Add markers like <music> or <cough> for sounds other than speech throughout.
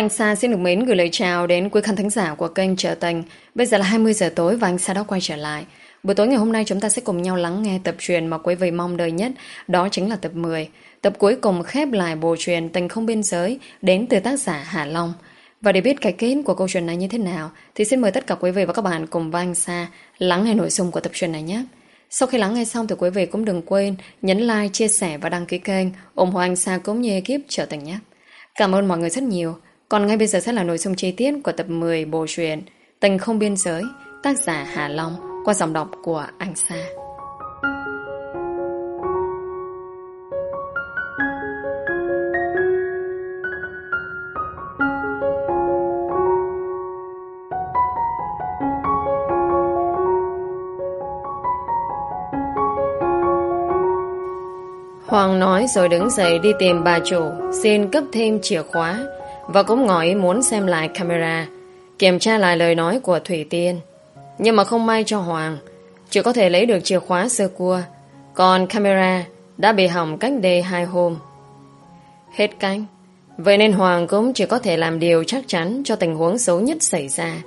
Anh Sa xin được mến gửi lời chào đến quý khán thính giả của kênh Trở Tình. Bây giờ là 20 giờ tối và anh Sa đã quay trở lại. Buổi tối ngày hôm nay chúng ta sẽ cùng nhau lắng nghe tập truyền mà quý vị mong đợi nhất, đó chính là tập 10. Tập cuối cùng khép lại bộ truyền Tình không biên giới đến từ tác giả Hà Long. Và để biết cái kết của câu chuyện này như thế nào thì xin mời tất cả quý vị và các bạn cùng với anh Sa lắng nghe nội dung của tập truyền này nhé. Sau khi lắng nghe xong thì quý vị cũng đừng quên nhấn like, chia sẻ và đăng ký kênh ủng hộ anh Sa cũng như ekip Trở Tình nhé. Cảm ơn mọi người rất nhiều. Còn ngay bây giờ sẽ là nội dung chi tiết của tập 10 bộ truyện Tình không biên giới, tác giả Hà Long qua giọng đọc của Anh Sa. Hoàng nói rồi đứng dậy đi tìm bà chủ Xin cấp thêm chìa khóa và cũng ngỏ ý muốn xem lại camera, Kiểm tra lại lời nói của Thủy Tiên. Nhưng mà không may cho Hoàng, Chỉ có thể lấy được chìa khóa sơ cua. Còn camera Đã bị hỏng cách đây hai hôm. Hết cánh Vậy nên Hoàng cũng chỉ có thể làm điều chắc chắn Cho tình huống xấu nhất xảy ra.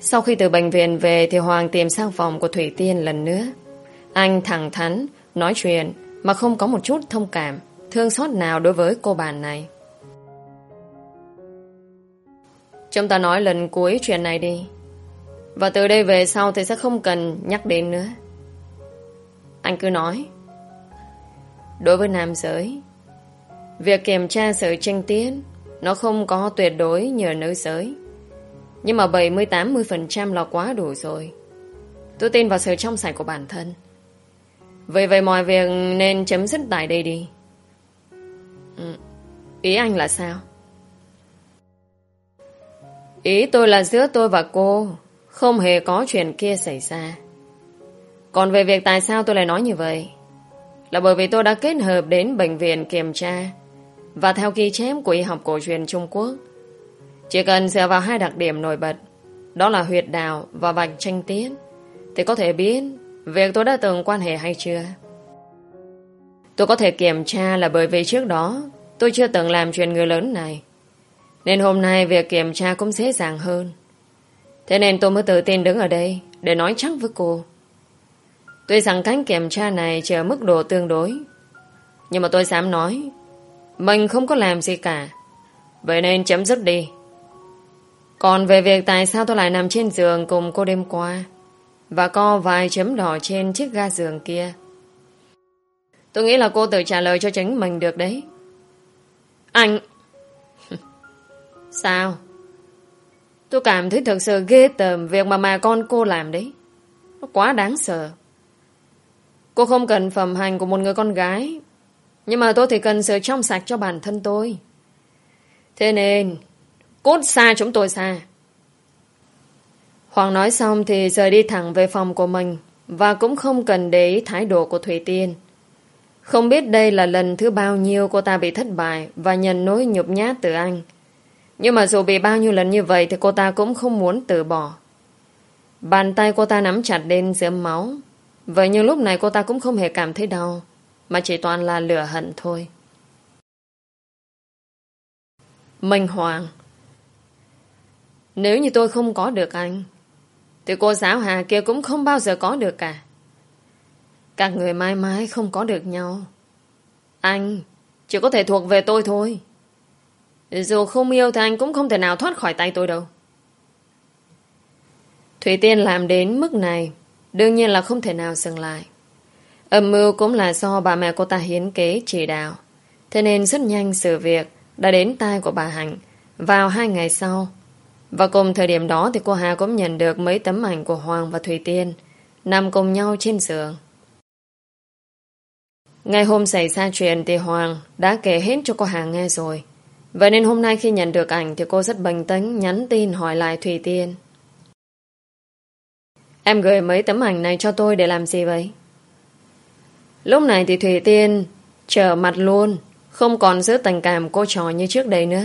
Sau khi từ bệnh viện về Thì Hoàng tìm sang phòng của Thủy Tiên lần nữa. Anh thẳng thắn, Nói chuyện mà không có một chút thông cảm, Thương xót nào đối với cô bạn này. Chúng ta nói lần cuối chuyện này đi Và từ đây về sau Thì sẽ không cần nhắc đến nữa Anh cứ nói Đối với nam giới, Việc kiểm tra sự tranh tiến Nó không có tuyệt đối nhờ nữ giới Nhưng mà 70-80% là quá đủ rồi Tôi tin vào sự trong sạch của bản thân Vậy vậy mọi việc nên chấm dứt tại đây đi. Ừ. Ý anh là sao? Ý tôi là giữa tôi và cô, không hề có chuyện kia xảy ra. Còn về việc tại sao tôi lại nói như vậy là bởi vì tôi đã kết hợp đến bệnh viện kiểm tra và theo ghi chép của y học cổ truyền Trung Quốc. Chỉ cần dựa vào hai đặc điểm nổi bật, đó là huyệt đào và vạch tranh tiến thì có thể biết Việc tôi đã từng quan hệ hay chưa? Tôi có thể kiểm tra là bởi vì trước đó tôi chưa từng làm chuyện người lớn này. Nên hôm nay việc kiểm tra cũng dễ dàng hơn. Thế nên tôi mới tự tin đứng ở đây để nói chắc với cô. Tuy rằng cánh kiểm tra này chỉ ở mức độ tương đối. Nhưng mà tôi dám nói, mình không có làm gì cả. Vậy nên chấm dứt đi. Còn về việc tại sao tôi lại nằm trên giường cùng cô đêm qua và co vài chấm đỏ trên chiếc ga giường kia. Tôi nghĩ là cô tự trả lời cho chính mình được đấy. Anh... Sao? Tôi cảm thấy thật sự ghê tởm việc mà mà con cô làm đấy. Nó quá đáng sợ. Cô không cần phẩm hành của một người con gái. Nhưng mà tôi thì cần sự trong sạch cho bản thân tôi. Thế nên, cút xa chúng tôi xa. Hoàng nói xong thì rời đi thẳng về phòng của mình và cũng không cần để ý thái độ của Thủy Tiên. Không biết đây là lần thứ bao nhiêu cô ta bị thất bại và nhận nỗi nhục nhát từ anh. Nhưng mà dù bị bao nhiêu lần như vậy thì cô ta cũng không muốn từ bỏ. Bàn tay cô ta nắm chặt lên giữa máu. Vậy nhưng lúc này cô ta cũng không hề cảm thấy đau, mà chỉ toàn là lửa hận thôi. Minh Hoàng Nếu như tôi không có được anh thì cô giáo Hà kia cũng không bao giờ có được cả. Các người mãi mãi không có được nhau. Anh chỉ có thể thuộc về tôi thôi. Dù không yêu thì anh cũng không thể nào thoát khỏi tay tôi đâu. Thủy Tiên làm đến mức này, đương nhiên là không thể nào dừng lại. Âm mưu cũng là do bà mẹ cô ta hiến kế chỉ đạo. Thế nên rất nhanh sự việc đã đến tai của bà Hạnh vào hai ngày sau và cùng thời điểm đó thì cô Hà cũng nhận được mấy tấm ảnh của Hoàng và Thủy Tiên nằm cùng nhau trên giường. Ngày hôm xảy ra chuyện thì Hoàng đã kể hết cho cô Hà nghe rồi. Vậy nên hôm nay khi nhận được ảnh thì cô rất bình tĩnh nhắn tin hỏi lại Thủy Tiên. Em gửi mấy tấm ảnh này cho tôi để làm gì vậy? Lúc này thì Thủy Tiên trở mặt luôn, không còn giữ tình cảm cô trò như trước đây nữa.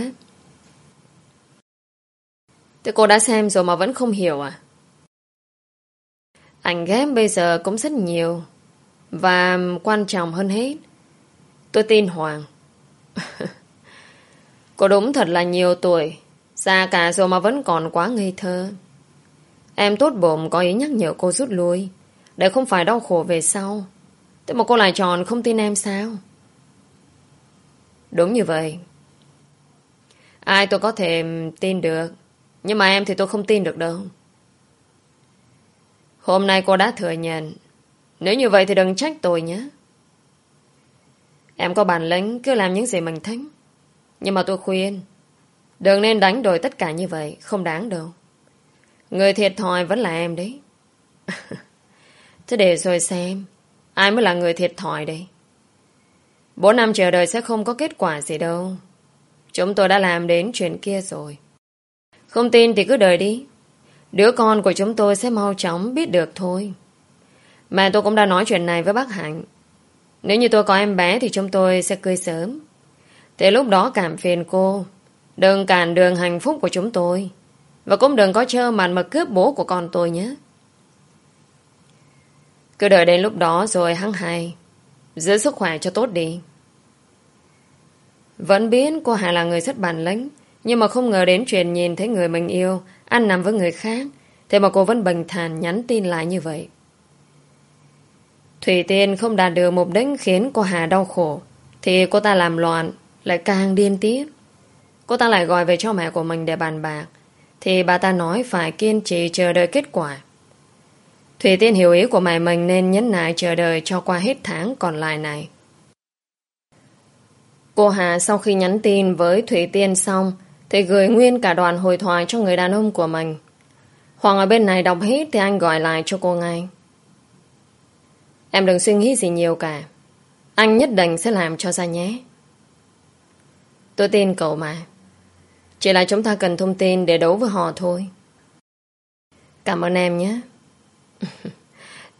Thế cô đã xem rồi mà vẫn không hiểu à? Ảnh ghép bây giờ cũng rất nhiều. Và quan trọng hơn hết, tôi tin Hoàng. <laughs> Cô đúng thật là nhiều tuổi. Xa cả rồi mà vẫn còn quá ngây thơ. Em tốt bụng có ý nhắc nhở cô rút lui. Để không phải đau khổ về sau. Thế mà cô lại tròn không tin em sao? Đúng như vậy. Ai tôi có thể tin được. Nhưng mà em thì tôi không tin được đâu. Hôm nay cô đã thừa nhận. Nếu như vậy thì đừng trách tôi nhé. Em có bản lĩnh cứ làm những gì mình thích. Nhưng mà tôi khuyên. Đừng nên đánh đổi tất cả như vậy. Không đáng đâu. Người thiệt thòi vẫn là em đấy. <laughs> Thế để rồi xem. Ai mới là người thiệt thòi đây? Bốn năm chờ đợi sẽ không có kết quả gì đâu. Chúng tôi đã làm đến chuyện kia rồi. Không tin thì cứ đợi đi. Đứa con của chúng tôi sẽ mau chóng biết được thôi. Mà tôi cũng đã nói chuyện này với bác Hạnh. Nếu như tôi có em bé thì chúng tôi sẽ cưới sớm. Thế lúc đó cảm phiền cô. Đừng cản đường hạnh phúc của chúng tôi. Và cũng đừng có trơ màn mà cướp bố của con tôi nhé. Cứ đợi đến lúc đó rồi hăng hay. Giữ sức khỏe cho tốt đi. Vẫn biết cô Hà là người rất bản lĩnh. Nhưng mà không ngờ đến chuyện nhìn thấy người mình yêu ăn nằm với người khác. Thế mà cô vẫn bình thản nhắn tin lại như vậy. Thủy Tiên không đạt được mục đích khiến cô Hà đau khổ. Thì cô ta làm loạn, lại càng điên tiết. Cô ta lại gọi về cho mẹ của mình để bàn bạc. Thì bà ta nói phải kiên trì chờ đợi kết quả. Thủy Tiên hiểu ý của mẹ mình nên nhấn nại chờ đợi cho qua hết tháng còn lại này. Cô Hà sau khi nhắn tin với Thủy Tiên xong thì gửi nguyên cả đoàn hồi thoại cho người đàn ông của mình. Hoàng ở bên này đọc hết thì anh gọi lại cho cô ngay. Em đừng suy nghĩ gì nhiều cả. Anh nhất định sẽ làm cho ra nhé. Tôi tin cậu mà. Chỉ là chúng ta cần thông tin để đấu với họ thôi. Cảm ơn em nhé. <laughs>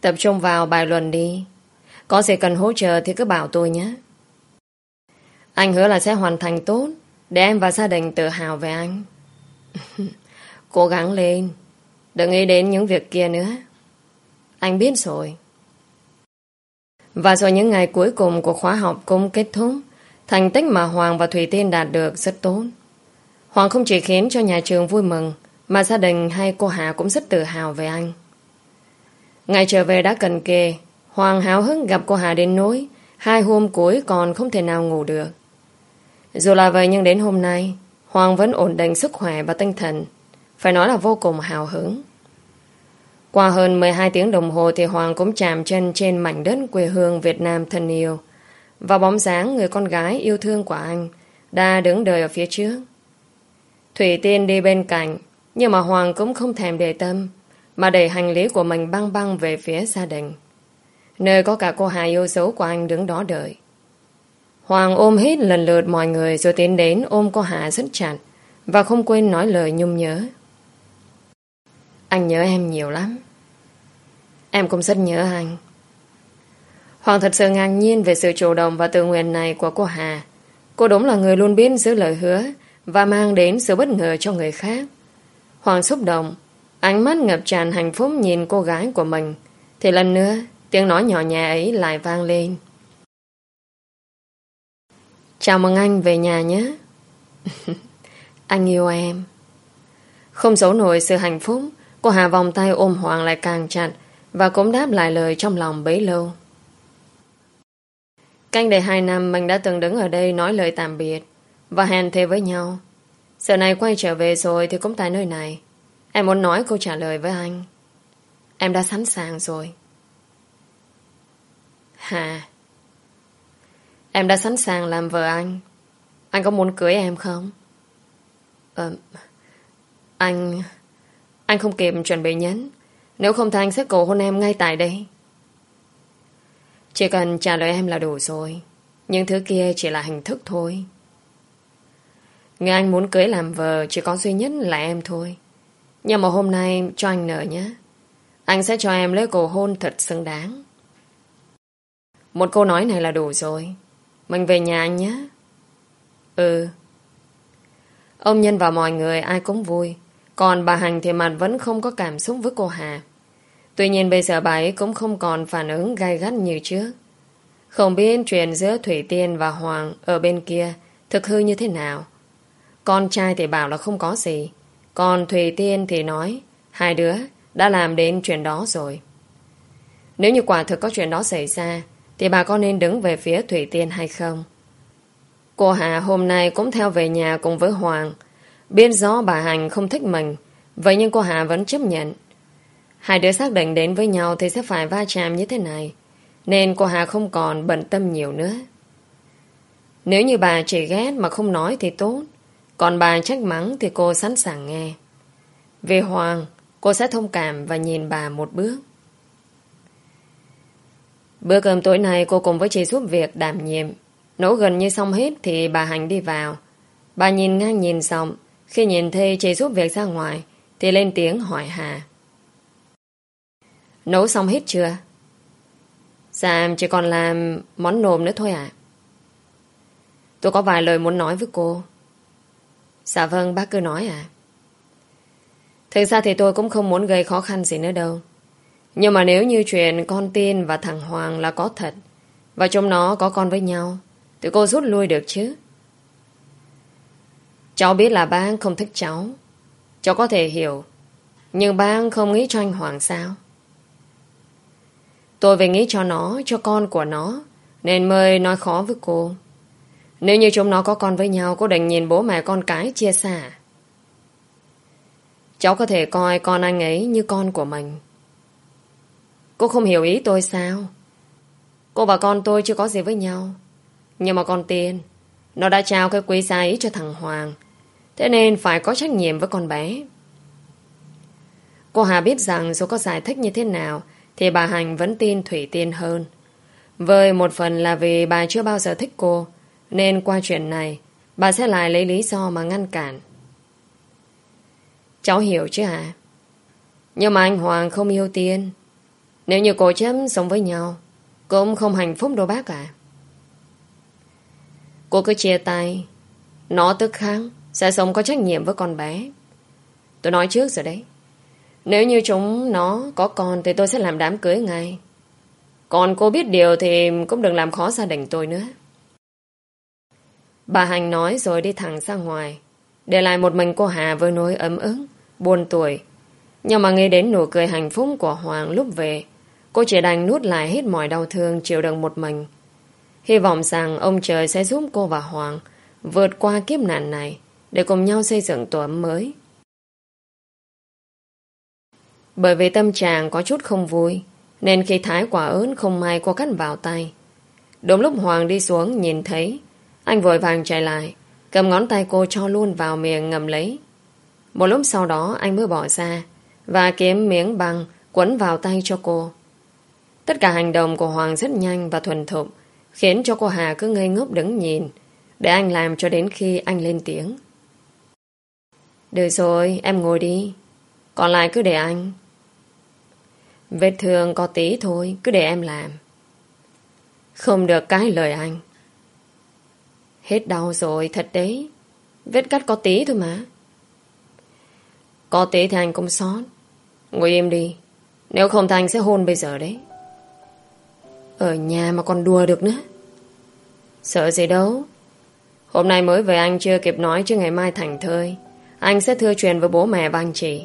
Tập trung vào bài luận đi. Có gì cần hỗ trợ thì cứ bảo tôi nhé. Anh hứa là sẽ hoàn thành tốt để em và gia đình tự hào về anh. <laughs> Cố gắng lên. Đừng nghĩ đến những việc kia nữa. Anh biết rồi. Và rồi những ngày cuối cùng của khóa học cũng kết thúc. Thành tích mà Hoàng và Thủy Tiên đạt được rất tốt. Hoàng không chỉ khiến cho nhà trường vui mừng, mà gia đình hay cô Hà cũng rất tự hào về anh. Ngày trở về đã cần kề, Hoàng háo hức gặp cô Hà đến nỗi, hai hôm cuối còn không thể nào ngủ được. Dù là vậy nhưng đến hôm nay, Hoàng vẫn ổn định sức khỏe và tinh thần, phải nói là vô cùng hào hứng. Qua hơn 12 tiếng đồng hồ thì Hoàng cũng chạm chân trên mảnh đất quê hương Việt Nam thân yêu, và bóng dáng người con gái yêu thương của anh đã đứng đợi ở phía trước. Thủy Tiên đi bên cạnh, nhưng mà Hoàng cũng không thèm để tâm, mà đẩy hành lý của mình băng băng về phía gia đình. Nơi có cả cô Hà yêu dấu của anh đứng đó đợi. Hoàng ôm hết lần lượt mọi người rồi tiến đến ôm cô Hà rất chặt và không quên nói lời nhung nhớ. Anh nhớ em nhiều lắm. Em cũng rất nhớ anh. Hoàng thật sự ngạc nhiên về sự chủ động và tự nguyện này của cô Hà. Cô đúng là người luôn biết giữ lời hứa và mang đến sự bất ngờ cho người khác. Hoàng xúc động, ánh mắt ngập tràn hạnh phúc nhìn cô gái của mình. Thì lần nữa, tiếng nói nhỏ nhẹ ấy lại vang lên. Chào mừng anh về nhà nhé. <laughs> anh yêu em. Không giấu nổi sự hạnh phúc, cô Hà vòng tay ôm Hoàng lại càng chặt và cũng đáp lại lời trong lòng bấy lâu. Cách đây hai năm mình đã từng đứng ở đây nói lời tạm biệt và hẹn thề với nhau. Giờ này quay trở về rồi thì cũng tại nơi này. Em muốn nói câu trả lời với anh. Em đã sẵn sàng rồi. Hà Em đã sẵn sàng làm vợ anh Anh có muốn cưới em không? Ờ, anh... Anh không kịp chuẩn bị nhấn Nếu không thì anh sẽ cầu hôn em ngay tại đây chỉ cần trả lời em là đủ rồi Những thứ kia chỉ là hình thức thôi Người anh muốn cưới làm vợ Chỉ có duy nhất là em thôi Nhưng mà hôm nay cho anh nợ nhé Anh sẽ cho em lấy cầu hôn thật xứng đáng Một câu nói này là đủ rồi mình về nhà anh nhé. Ừ. Ông Nhân và mọi người ai cũng vui. Còn bà Hành thì mặt vẫn không có cảm xúc với cô Hà. Tuy nhiên bây giờ bà ấy cũng không còn phản ứng gai gắt như trước. Không biết chuyện giữa Thủy Tiên và Hoàng ở bên kia thực hư như thế nào. Con trai thì bảo là không có gì. Còn thủy Tiên thì nói, hai đứa đã làm đến chuyện đó rồi. Nếu như quả thực có chuyện đó xảy ra, thì bà có nên đứng về phía Thủy Tiên hay không? Cô Hà hôm nay cũng theo về nhà cùng với Hoàng. Biết rõ bà Hành không thích mình, vậy nhưng cô Hà vẫn chấp nhận. Hai đứa xác định đến với nhau thì sẽ phải va chạm như thế này. Nên cô Hà không còn bận tâm nhiều nữa. Nếu như bà chỉ ghét mà không nói thì tốt. Còn bà trách mắng thì cô sẵn sàng nghe. Về Hoàng, cô sẽ thông cảm và nhìn bà một bước. Bữa cơm tối nay cô cùng với chị giúp việc đảm nhiệm. Nấu gần như xong hết thì bà Hành đi vào. Bà nhìn ngang nhìn xong. Khi nhìn thấy chị giúp việc ra ngoài thì lên tiếng hỏi Hà. Nấu xong hết chưa? Dạ chỉ còn làm món nồm nữa thôi ạ. Tôi có vài lời muốn nói với cô. Dạ vâng, bác cứ nói à. Thực ra thì tôi cũng không muốn gây khó khăn gì nữa đâu. Nhưng mà nếu như chuyện con tin và thằng Hoàng là có thật và chúng nó có con với nhau thì cô rút lui được chứ. Cháu biết là bác không thích cháu. Cháu có thể hiểu. Nhưng bác không nghĩ cho anh Hoàng sao? Tôi phải nghĩ cho nó, cho con của nó nên mới nói khó với cô. Nếu như chúng nó có con với nhau Cô đành nhìn bố mẹ con cái chia sẻ. Cháu có thể coi con anh ấy như con của mình. Cô không hiểu ý tôi sao? Cô và con tôi chưa có gì với nhau. Nhưng mà con tiên Nó đã trao cái quý giá ý cho thằng Hoàng. Thế nên phải có trách nhiệm với con bé. Cô Hà biết rằng dù có giải thích như thế nào thì bà Hành vẫn tin Thủy Tiên hơn. Với một phần là vì bà chưa bao giờ thích cô, nên qua chuyện này, Bà sẽ lại lấy lý do mà ngăn cản. Cháu hiểu chứ hả? Nhưng mà anh Hoàng không yêu Tiên. Nếu như cô chấm sống với nhau, Cũng không hạnh phúc đâu bác à Cô cứ chia tay. Nó tức kháng Sẽ sống có trách nhiệm với con bé. Tôi nói trước rồi đấy. Nếu như chúng nó có con Thì tôi sẽ làm đám cưới ngay Còn cô biết điều thì cũng đừng làm khó gia đình tôi nữa Bà Hành nói rồi đi thẳng ra ngoài. Để lại một mình cô Hà với nỗi ấm ức, buồn tuổi. Nhưng mà nghe đến nụ cười hạnh phúc của Hoàng lúc về, cô chỉ đành nuốt lại hết mọi đau thương chịu đựng một mình. Hy vọng rằng ông trời sẽ giúp cô và Hoàng vượt qua kiếp nạn này để cùng nhau xây dựng tổ ấm mới. Bởi vì tâm trạng có chút không vui, nên khi thái quả ớn không may cô cắt vào tay. Đúng lúc Hoàng đi xuống nhìn thấy anh vội vàng chạy lại Cầm ngón tay cô cho luôn vào miệng ngầm lấy. Một lúc sau đó anh mới bỏ ra Và kiếm miếng băng Quấn vào tay cho cô. Tất cả hành động của Hoàng rất nhanh và thuần thục Khiến cho cô Hà cứ ngây ngốc đứng nhìn Để anh làm cho đến khi anh lên tiếng. Được rồi em ngồi đi Còn lại cứ để anh. Vết thương có tí thôi Cứ để em làm Không được cái lời anh Hết đau rồi, thật đấy. Vết cắt có tí thôi mà. Có tí thì anh cũng sót. Ngồi im đi. Nếu không thì anh sẽ hôn bây giờ đấy. Ở nhà mà còn đùa được nữa. Sợ gì đâu. Hôm nay mới về anh chưa kịp nói chứ ngày mai thành thơi. Anh sẽ thưa truyền với bố mẹ và anh chị.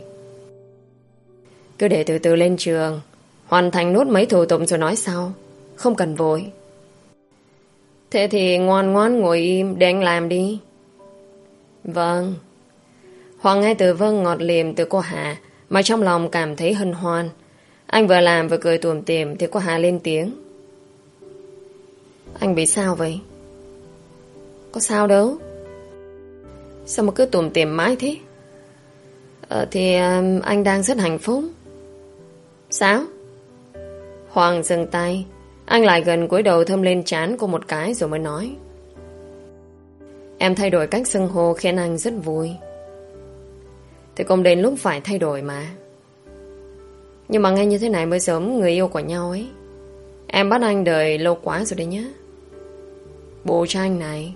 Cứ để từ từ lên trường. Hoàn thành nốt mấy thủ tục rồi nói sau. Không cần vội. Thế thì ngoan ngoan ngồi im để anh làm đi. Vâng. Hoàng nghe từ vâng ngọt liềm từ cô Hà mà trong lòng cảm thấy hân hoan. Anh vừa làm vừa cười tuồng tìm thì cô Hà lên tiếng. Anh bị sao vậy? Có sao đâu. Sao mà cứ tùm tìm mãi thế? Ờ, thì ờ, anh đang rất hạnh phúc. Sao? Hoàng dừng tay anh lại gần cúi đầu thơm lên chán cô một cái rồi mới nói. Em thay đổi cách xưng hô khiến anh rất vui. Thì cũng đến lúc phải thay đổi mà. Nhưng mà ngay như thế này mới sớm người yêu của nhau ấy. Em bắt anh đợi lâu quá rồi đấy nhá. Bố cho anh này.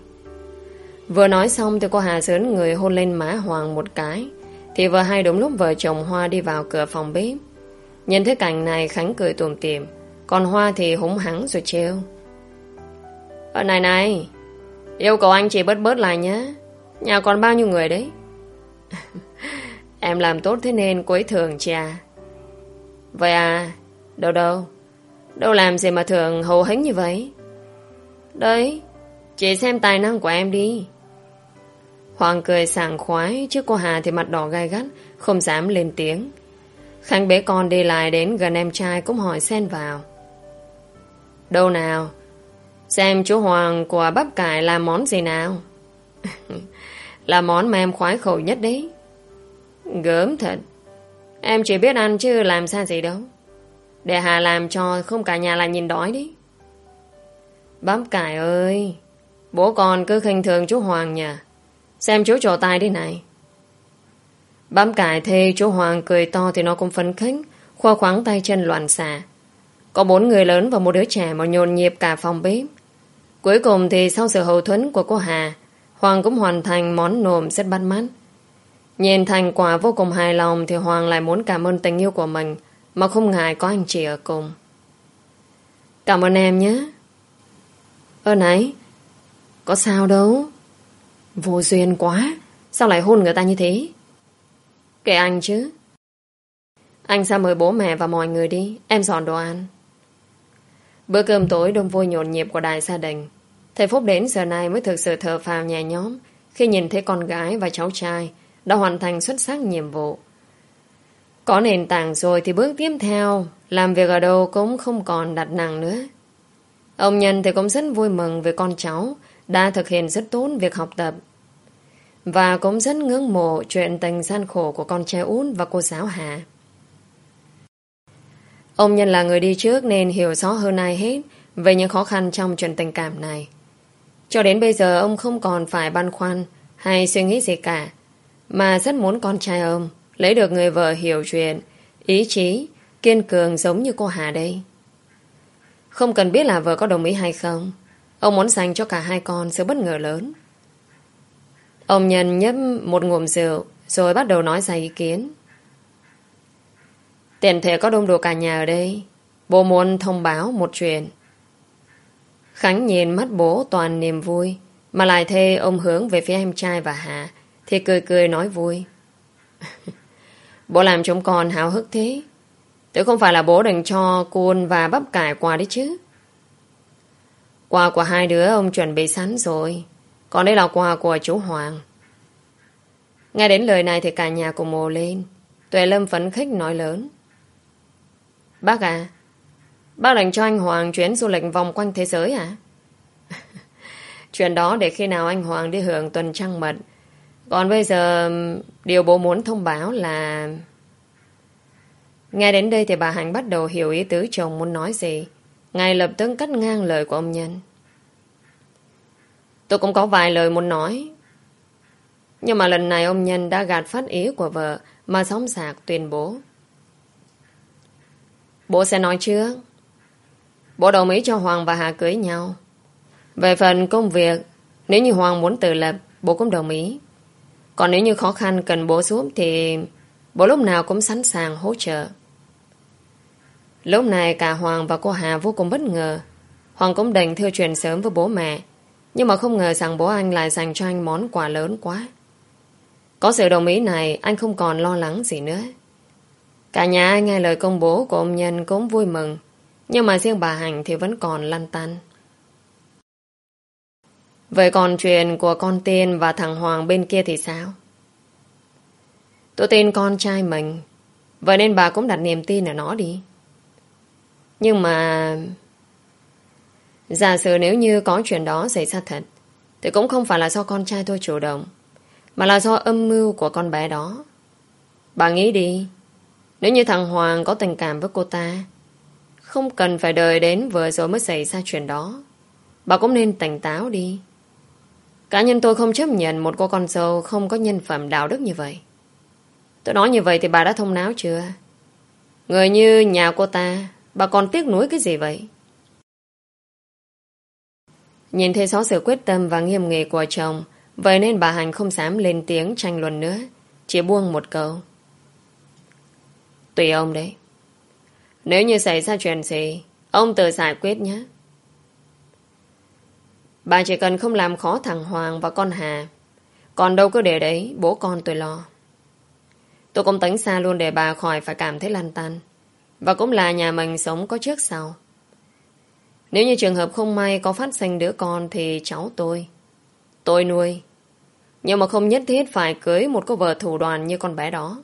Vừa nói xong thì cô Hà dớn người hôn lên má Hoàng một cái. Thì vừa hay đúng lúc vợ chồng Hoa đi vào cửa phòng bếp. Nhìn thấy cảnh này Khánh cười tùm tìm. Còn Hoa thì húng hắng rồi trêu. ở này này, yêu cầu anh chị bớt bớt lại nhé. Nhà còn bao nhiêu người đấy? <laughs> em làm tốt thế nên quấy thường chị à? Vậy à? Đâu đâu? Đâu làm gì mà thường hầu hính như vậy? Đấy, chị xem tài năng của em đi. Hoàng cười sảng khoái, trước cô Hà thì mặt đỏ gai gắt, không dám lên tiếng khanh bế con đi lại đến gần em trai cũng hỏi xen vào. Đâu nào? Xem chú Hoàng của bắp cải làm món gì nào? <laughs> là món mà em khoái khẩu nhất đấy. Gớm thật. Em chỉ biết ăn chứ làm sao gì đâu. Để Hà làm cho không cả nhà lại nhìn đói đấy. Bắp cải ơi! Bố con cứ khinh thường chú Hoàng nhỉ? Xem chú trò tay đi này. Bám cải thê chú Hoàng cười to thì nó cũng phấn khích, khoa khoáng tay chân loạn xạ. Có bốn người lớn và một đứa trẻ mà nhồn nhịp cả phòng bếp. Cuối cùng thì sau sự hậu thuẫn của cô Hà, Hoàng cũng hoàn thành món nồm rất bắt mắt. Nhìn thành quả vô cùng hài lòng thì Hoàng lại muốn cảm ơn tình yêu của mình mà không ngại có anh chị ở cùng. Cảm ơn em nhé. Ơ này, có sao đâu. Vô duyên quá, sao lại hôn người ta như thế? Kệ anh chứ. Anh ra mời bố mẹ và mọi người đi, em dọn đồ ăn. Bữa cơm tối đông vui nhộn nhịp của đại gia đình. Thầy Phúc đến giờ này mới thực sự thở phào nhẹ nhóm khi nhìn thấy con gái và cháu trai đã hoàn thành xuất sắc nhiệm vụ. Có nền tảng rồi thì bước tiếp theo, làm việc ở đâu cũng không còn đặt nặng nữa. Ông Nhân thì cũng rất vui mừng về con cháu đã thực hiện rất tốt việc học tập. Và cũng rất ngưỡng mộ chuyện tình gian khổ của con trai út và cô giáo Hà. Ông Nhân là người đi trước nên hiểu rõ hơn ai hết về những khó khăn trong chuyện tình cảm này. Cho đến bây giờ ông không còn phải băn khoăn hay suy nghĩ gì cả, mà rất muốn con trai ông lấy được người vợ hiểu chuyện, ý chí, kiên cường giống như cô Hà đây. Không cần biết là vợ có đồng ý hay không, ông muốn dành cho cả hai con sự bất ngờ lớn. Ông Nhân nhấp một ngụm rượu rồi bắt đầu nói ra ý kiến. Tiền thể có đông đủ cả nhà ở đây. Bố muốn thông báo một chuyện. Khánh nhìn mắt bố toàn niềm vui, mà lại thê ông hướng về phía em trai và Hà, thì cười cười nói vui. <laughs> bố làm chúng con hào hức thế. Tự không phải là bố đừng cho côn và bắp cải quà đấy chứ. Quà của hai đứa ông chuẩn bị sẵn rồi. Còn đây là quà của chú Hoàng. Nghe đến lời này thì cả nhà cùng mồ lên. Tuệ Lâm phấn khích nói lớn. Bác à, bác định cho anh Hoàng chuyến du lịch vòng quanh thế giới à? <laughs> Chuyện đó để khi nào anh Hoàng đi hưởng tuần trăng mật. Còn bây giờ, điều bố muốn thông báo là... Nghe đến đây thì bà Hạnh bắt đầu hiểu ý tứ chồng muốn nói gì. ngài lập tức cắt ngang lời của ông Nhân. Tôi cũng có vài lời muốn nói. Nhưng mà lần này ông Nhân đã gạt phát ý của vợ mà sóng sạc tuyên bố. Bố sẽ nói trước. Bố đồng ý cho Hoàng và Hà cưới nhau. Về phần công việc, nếu như Hoàng muốn tự lập, bố cũng đồng ý. Còn nếu như khó khăn cần bố giúp thì bố lúc nào cũng sẵn sàng hỗ trợ. Lúc này cả Hoàng và cô Hà vô cùng bất ngờ. Hoàng cũng định thưa chuyện sớm với bố mẹ. Nhưng mà không ngờ rằng bố anh lại dành cho anh món quà lớn quá. Có sự đồng ý này, anh không còn lo lắng gì nữa. Cả nhà ai nghe lời công bố của ông Nhân cũng vui mừng. Nhưng mà riêng bà Hành thì vẫn còn lăn tăn. Vậy còn chuyện của con Tiên và thằng Hoàng bên kia thì sao? Tôi tin con trai mình. Vậy nên bà cũng đặt niềm tin ở nó đi. Nhưng mà... Giả sử nếu như có chuyện đó xảy ra thật, thì cũng không phải là do con trai tôi chủ động, mà là do âm mưu của con bé đó. Bà nghĩ đi, nếu như thằng Hoàng có tình cảm với cô ta, không cần phải đợi đến vừa rồi mới xảy ra chuyện đó. Bà cũng nên tỉnh táo đi. Cá nhân tôi không chấp nhận một cô con dâu không có nhân phẩm đạo đức như vậy. Tôi nói như vậy thì bà đã thông náo chưa? Người như nhà cô ta, bà còn tiếc nuối cái gì vậy? Nhìn thấy rõ sự quyết tâm và nghiêm nghị của chồng, vậy nên bà Hành không dám lên tiếng tranh luận nữa, chỉ buông một câu. Tùy ông đấy. Nếu như xảy ra chuyện gì, ông tự giải quyết nhé. Bà chỉ cần không làm khó thằng Hoàng và con Hà. Còn đâu có để đấy, bố con tôi lo. Tôi cũng tính xa luôn để bà khỏi phải cảm thấy lăn tăn. Và cũng là nhà mình sống có trước sau. Nếu như trường hợp không may có phát sinh đứa con thì cháu tôi. Tôi nuôi. Nhưng mà không nhất thiết phải cưới một cô vợ thủ đoàn như con bé đó.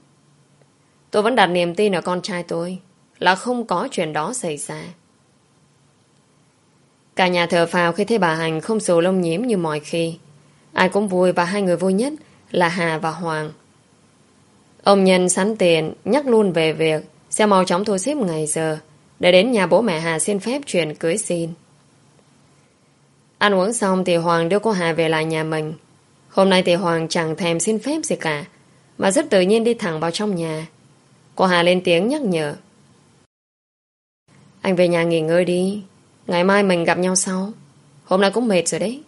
Tôi vẫn đặt niềm tin ở con trai tôi là không có chuyện đó xảy ra. Cả nhà thờ phào khi thấy bà Hành không sầu lông nhiễm như mọi khi. Ai cũng vui và hai người vui nhất là Hà và Hoàng. Ông Nhân sẵn tiền, nhắc luôn về việc sẽ mau chóng thu xếp ngày giờ để đến nhà bố mẹ Hà xin phép chuyện cưới xin. Ăn uống xong thì Hoàng đưa cô Hà về lại nhà mình. Hôm nay thì Hoàng chẳng thèm xin phép gì cả, mà rất tự nhiên đi thẳng vào trong nhà. Cô Hà lên tiếng nhắc nhở. Anh về nhà nghỉ ngơi đi. Ngày mai mình gặp nhau sau. Hôm nay cũng mệt rồi đấy.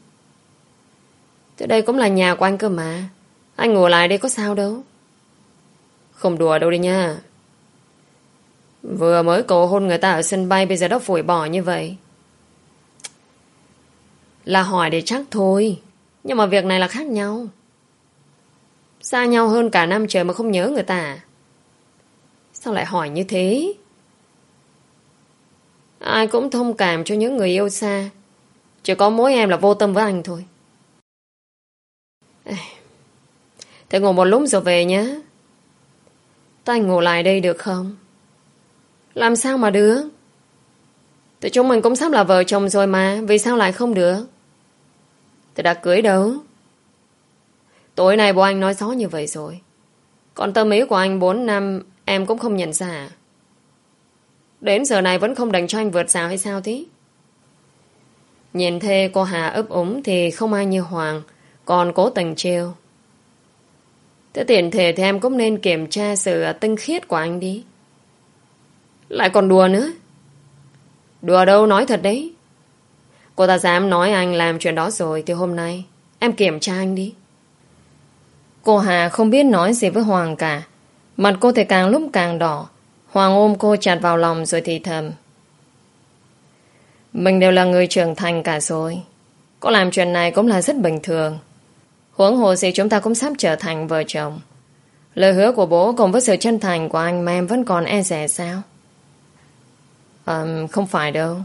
Thế đây cũng là nhà của anh cơ mà. Anh ngủ lại đây có sao đâu. Không đùa đâu đi nha. Vừa mới cầu hôn người ta ở sân bay, Bây giờ đã phủi bỏ như vậy. Là hỏi để chắc thôi, Nhưng mà việc này là khác nhau. Xa nhau hơn cả năm trời mà không nhớ người ta. Sao lại hỏi như thế? Ai cũng thông cảm cho những người yêu xa. Chỉ có mỗi em là vô tâm với anh thôi. Thế ngủ một lúc rồi về nhé. Ta ngủ lại đây được không? Làm sao mà được? Tụi chúng mình cũng sắp là vợ chồng rồi mà, vì sao lại không được? tụi đã cưới đâu. Tối nay bố anh nói xấu như vậy rồi. Còn tâm ý của anh 4 năm em cũng không nhận ra Đến giờ này vẫn không đành cho anh vượt rào hay sao thế? Nhìn thê cô Hà ấp úng thì không ai như Hoàng, còn cố tình trêu. Thế tiền thể thì em cũng nên kiểm tra sự tinh khiết của anh đi. Lại còn đùa nữa. Đùa đâu, nói thật đấy. Cô ta dám nói anh làm chuyện đó rồi Thì hôm nay em kiểm tra anh đi. Cô Hà không biết nói gì với Hoàng cả. Mặt cô thì càng lúc càng đỏ. Hoàng ôm cô chặt vào lòng rồi thì thầm. Mình đều là người trưởng thành cả rồi. Có làm chuyện này cũng là rất bình thường. Huống hồ gì chúng ta cũng sắp trở thành vợ chồng. Lời hứa của bố cùng với sự chân thành của anh mà em vẫn còn e rẻ sao? À, không phải đâu.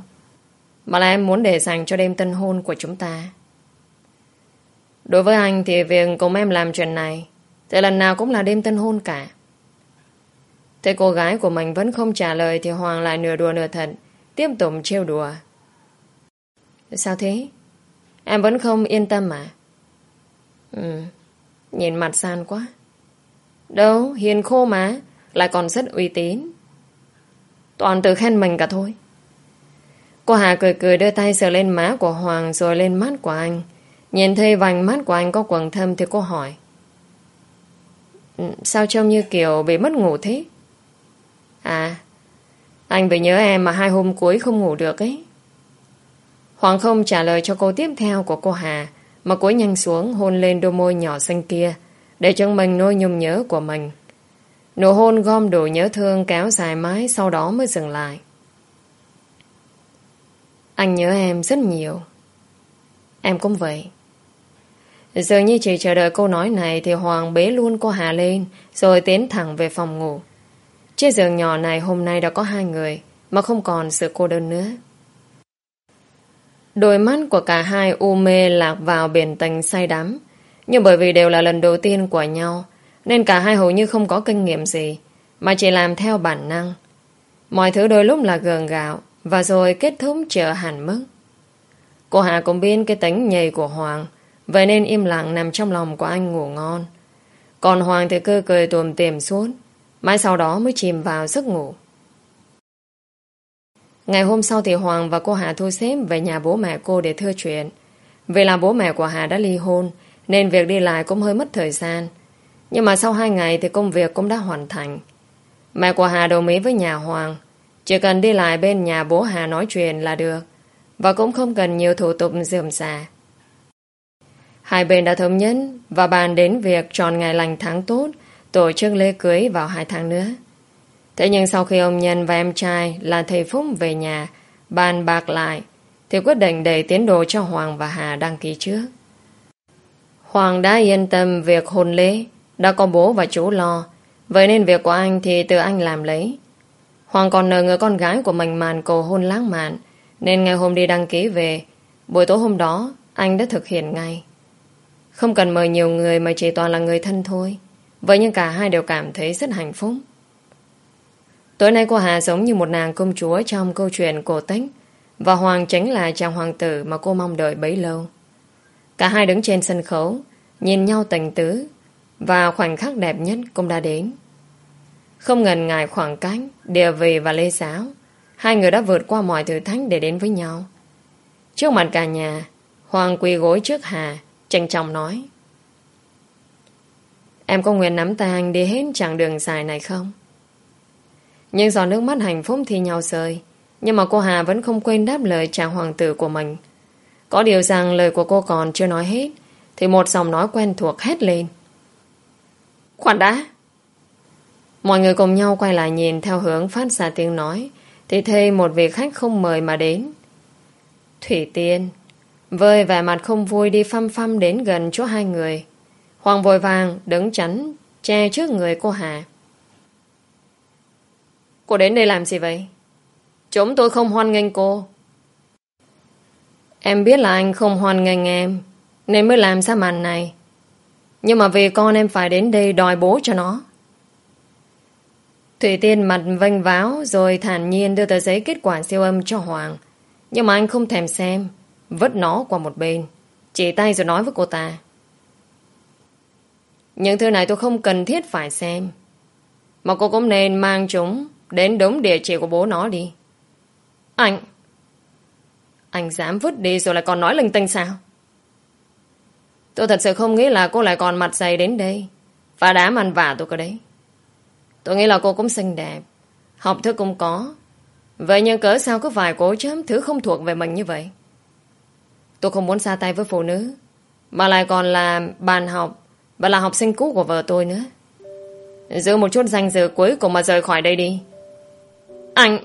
Mà là em muốn để dành cho đêm tân hôn của chúng ta. Đối với anh thì việc cùng em làm chuyện này thì lần nào cũng là đêm tân hôn cả. Thế cô gái của mình vẫn không trả lời thì Hoàng lại nửa đùa nửa thật tiếp tục trêu đùa. Sao thế? Em vẫn không yên tâm à? Ừ, nhìn mặt san quá. Đâu, hiền khô mà, lại còn rất uy tín. Toàn tự khen mình cả thôi. Cô Hà cười cười đưa tay sờ lên má của Hoàng rồi lên mắt của anh. Nhìn thấy vành mắt của anh có quầng thâm thì cô hỏi. Ừ, sao trông như kiểu bị mất ngủ thế? À, anh bị nhớ em mà hai hôm cuối không ngủ được ấy. Hoàng không trả lời cho câu tiếp theo của cô Hà mà cúi nhanh xuống hôn lên đôi môi nhỏ xanh kia để chứng minh nỗi nhung nhớ của mình. Nụ hôn gom đủ nhớ thương kéo dài mái sau đó mới dừng lại. Anh nhớ em rất nhiều. Em cũng vậy. Giờ như chỉ chờ đợi câu nói này thì Hoàng bế luôn cô Hà lên, rồi tiến thẳng về phòng ngủ. Chiếc giường nhỏ này hôm nay đã có hai người, mà không còn sự cô đơn nữa. Đôi mắt của cả hai u mê lạc vào biển tình say đắm, nhưng bởi vì đều là lần đầu tiên của nhau nên cả hai hầu như không có kinh nghiệm gì Mà chỉ làm theo bản năng Mọi thứ đôi lúc là gờn gạo Và rồi kết thúc chờ hẳn mức Cô Hà cũng biết cái tính nhầy của Hoàng Vậy nên im lặng nằm trong lòng của anh ngủ ngon Còn Hoàng thì cơ cười tuồm tìm suốt Mãi sau đó mới chìm vào giấc ngủ Ngày hôm sau thì Hoàng và cô Hà thu xếp về nhà bố mẹ cô để thưa chuyện. Vì là bố mẹ của Hà đã ly hôn, nên việc đi lại cũng hơi mất thời gian. Nhưng mà sau hai ngày thì công việc cũng đã hoàn thành. Mẹ của Hà đồng ý với nhà Hoàng. Chỉ cần đi lại bên nhà bố Hà nói chuyện là được. Và cũng không cần nhiều thủ tục dườm xà. Hai bên đã thống nhất và bàn đến việc chọn ngày lành tháng tốt tổ chức lễ cưới vào hai tháng nữa. Thế nhưng sau khi ông Nhân và em trai là thầy Phúc về nhà bàn bạc lại thì quyết định đẩy tiến độ cho Hoàng và Hà đăng ký trước. Hoàng đã yên tâm việc hôn lễ, đã có bố và chú lo. Vậy nên việc của anh thì từ anh làm lấy. Hoàng còn nợ người con gái của mình màn cầu hôn lãng mạn, nên ngày hôm đi đăng ký về, buổi tối hôm đó, anh đã thực hiện ngay. Không cần mời nhiều người mà chỉ toàn là người thân thôi. Vậy nhưng cả hai đều cảm thấy rất hạnh phúc. Tối nay cô Hà giống như một nàng công chúa trong câu chuyện cổ tích và Hoàng chính là chàng hoàng tử mà cô mong đợi bấy lâu. Cả hai đứng trên sân khấu, nhìn nhau tình tứ và khoảnh khắc đẹp nhất cũng đã đến. Không ngần ngại khoảng cách, địa vị và lê giáo, hai người đã vượt qua mọi thử thách để đến với nhau. Trước mặt cả nhà, Hoàng quỳ gối trước Hà, trân trọng nói. Em có nguyện nắm tay anh đi hết chặng đường dài này không? Nhưng giọt nước mắt hạnh phúc thì nhau rơi. Nhưng mà cô Hà vẫn không quên đáp lời chàng hoàng tử của mình. Có điều rằng lời của cô còn chưa nói hết, thì một dòng nói quen thuộc hét lên. Khoan đã! Mọi người cùng nhau quay lại nhìn theo hướng phát ra tiếng nói, thì thấy một vị khách không mời mà đến. Thủy Tiên, vơi vẻ mặt không vui đi phăm phăm đến gần chỗ hai người. Hoàng vội vàng đứng chắn, che trước người cô Hà. Cô đến đây làm gì vậy? Chúng tôi không hoan nghênh cô. Em biết là anh không hoan nghênh em, nên mới làm ra màn này. Nhưng mà vì con em phải đến đây đòi bố cho nó. Thủy Tiên mặt vênh váo rồi thản nhiên đưa tờ giấy kết quả siêu âm cho Hoàng. Nhưng mà anh không thèm xem, vứt nó qua một bên, chỉ tay rồi nói với cô ta. Những thứ này tôi không cần thiết phải xem. Mà cô cũng nên mang chúng đến đúng địa chỉ của bố nó đi. Anh... Anh dám vứt đi rồi lại còn nói linh tinh sao? Tôi thật sự không nghĩ là cô lại còn mặt dày đến đây. Và đám ăn vả tôi cơ đấy. Tôi nghĩ là cô cũng xinh đẹp. Học thức cũng có. Vậy nhưng cớ sao cứ vài cố chấm thứ không thuộc về mình như vậy? Tôi không muốn xa tay với phụ nữ. Mà lại còn là bàn học, và là học sinh cũ của vợ tôi nữa. Giữ một chút danh dự cuối cùng mà rời khỏi đây đi. Anh...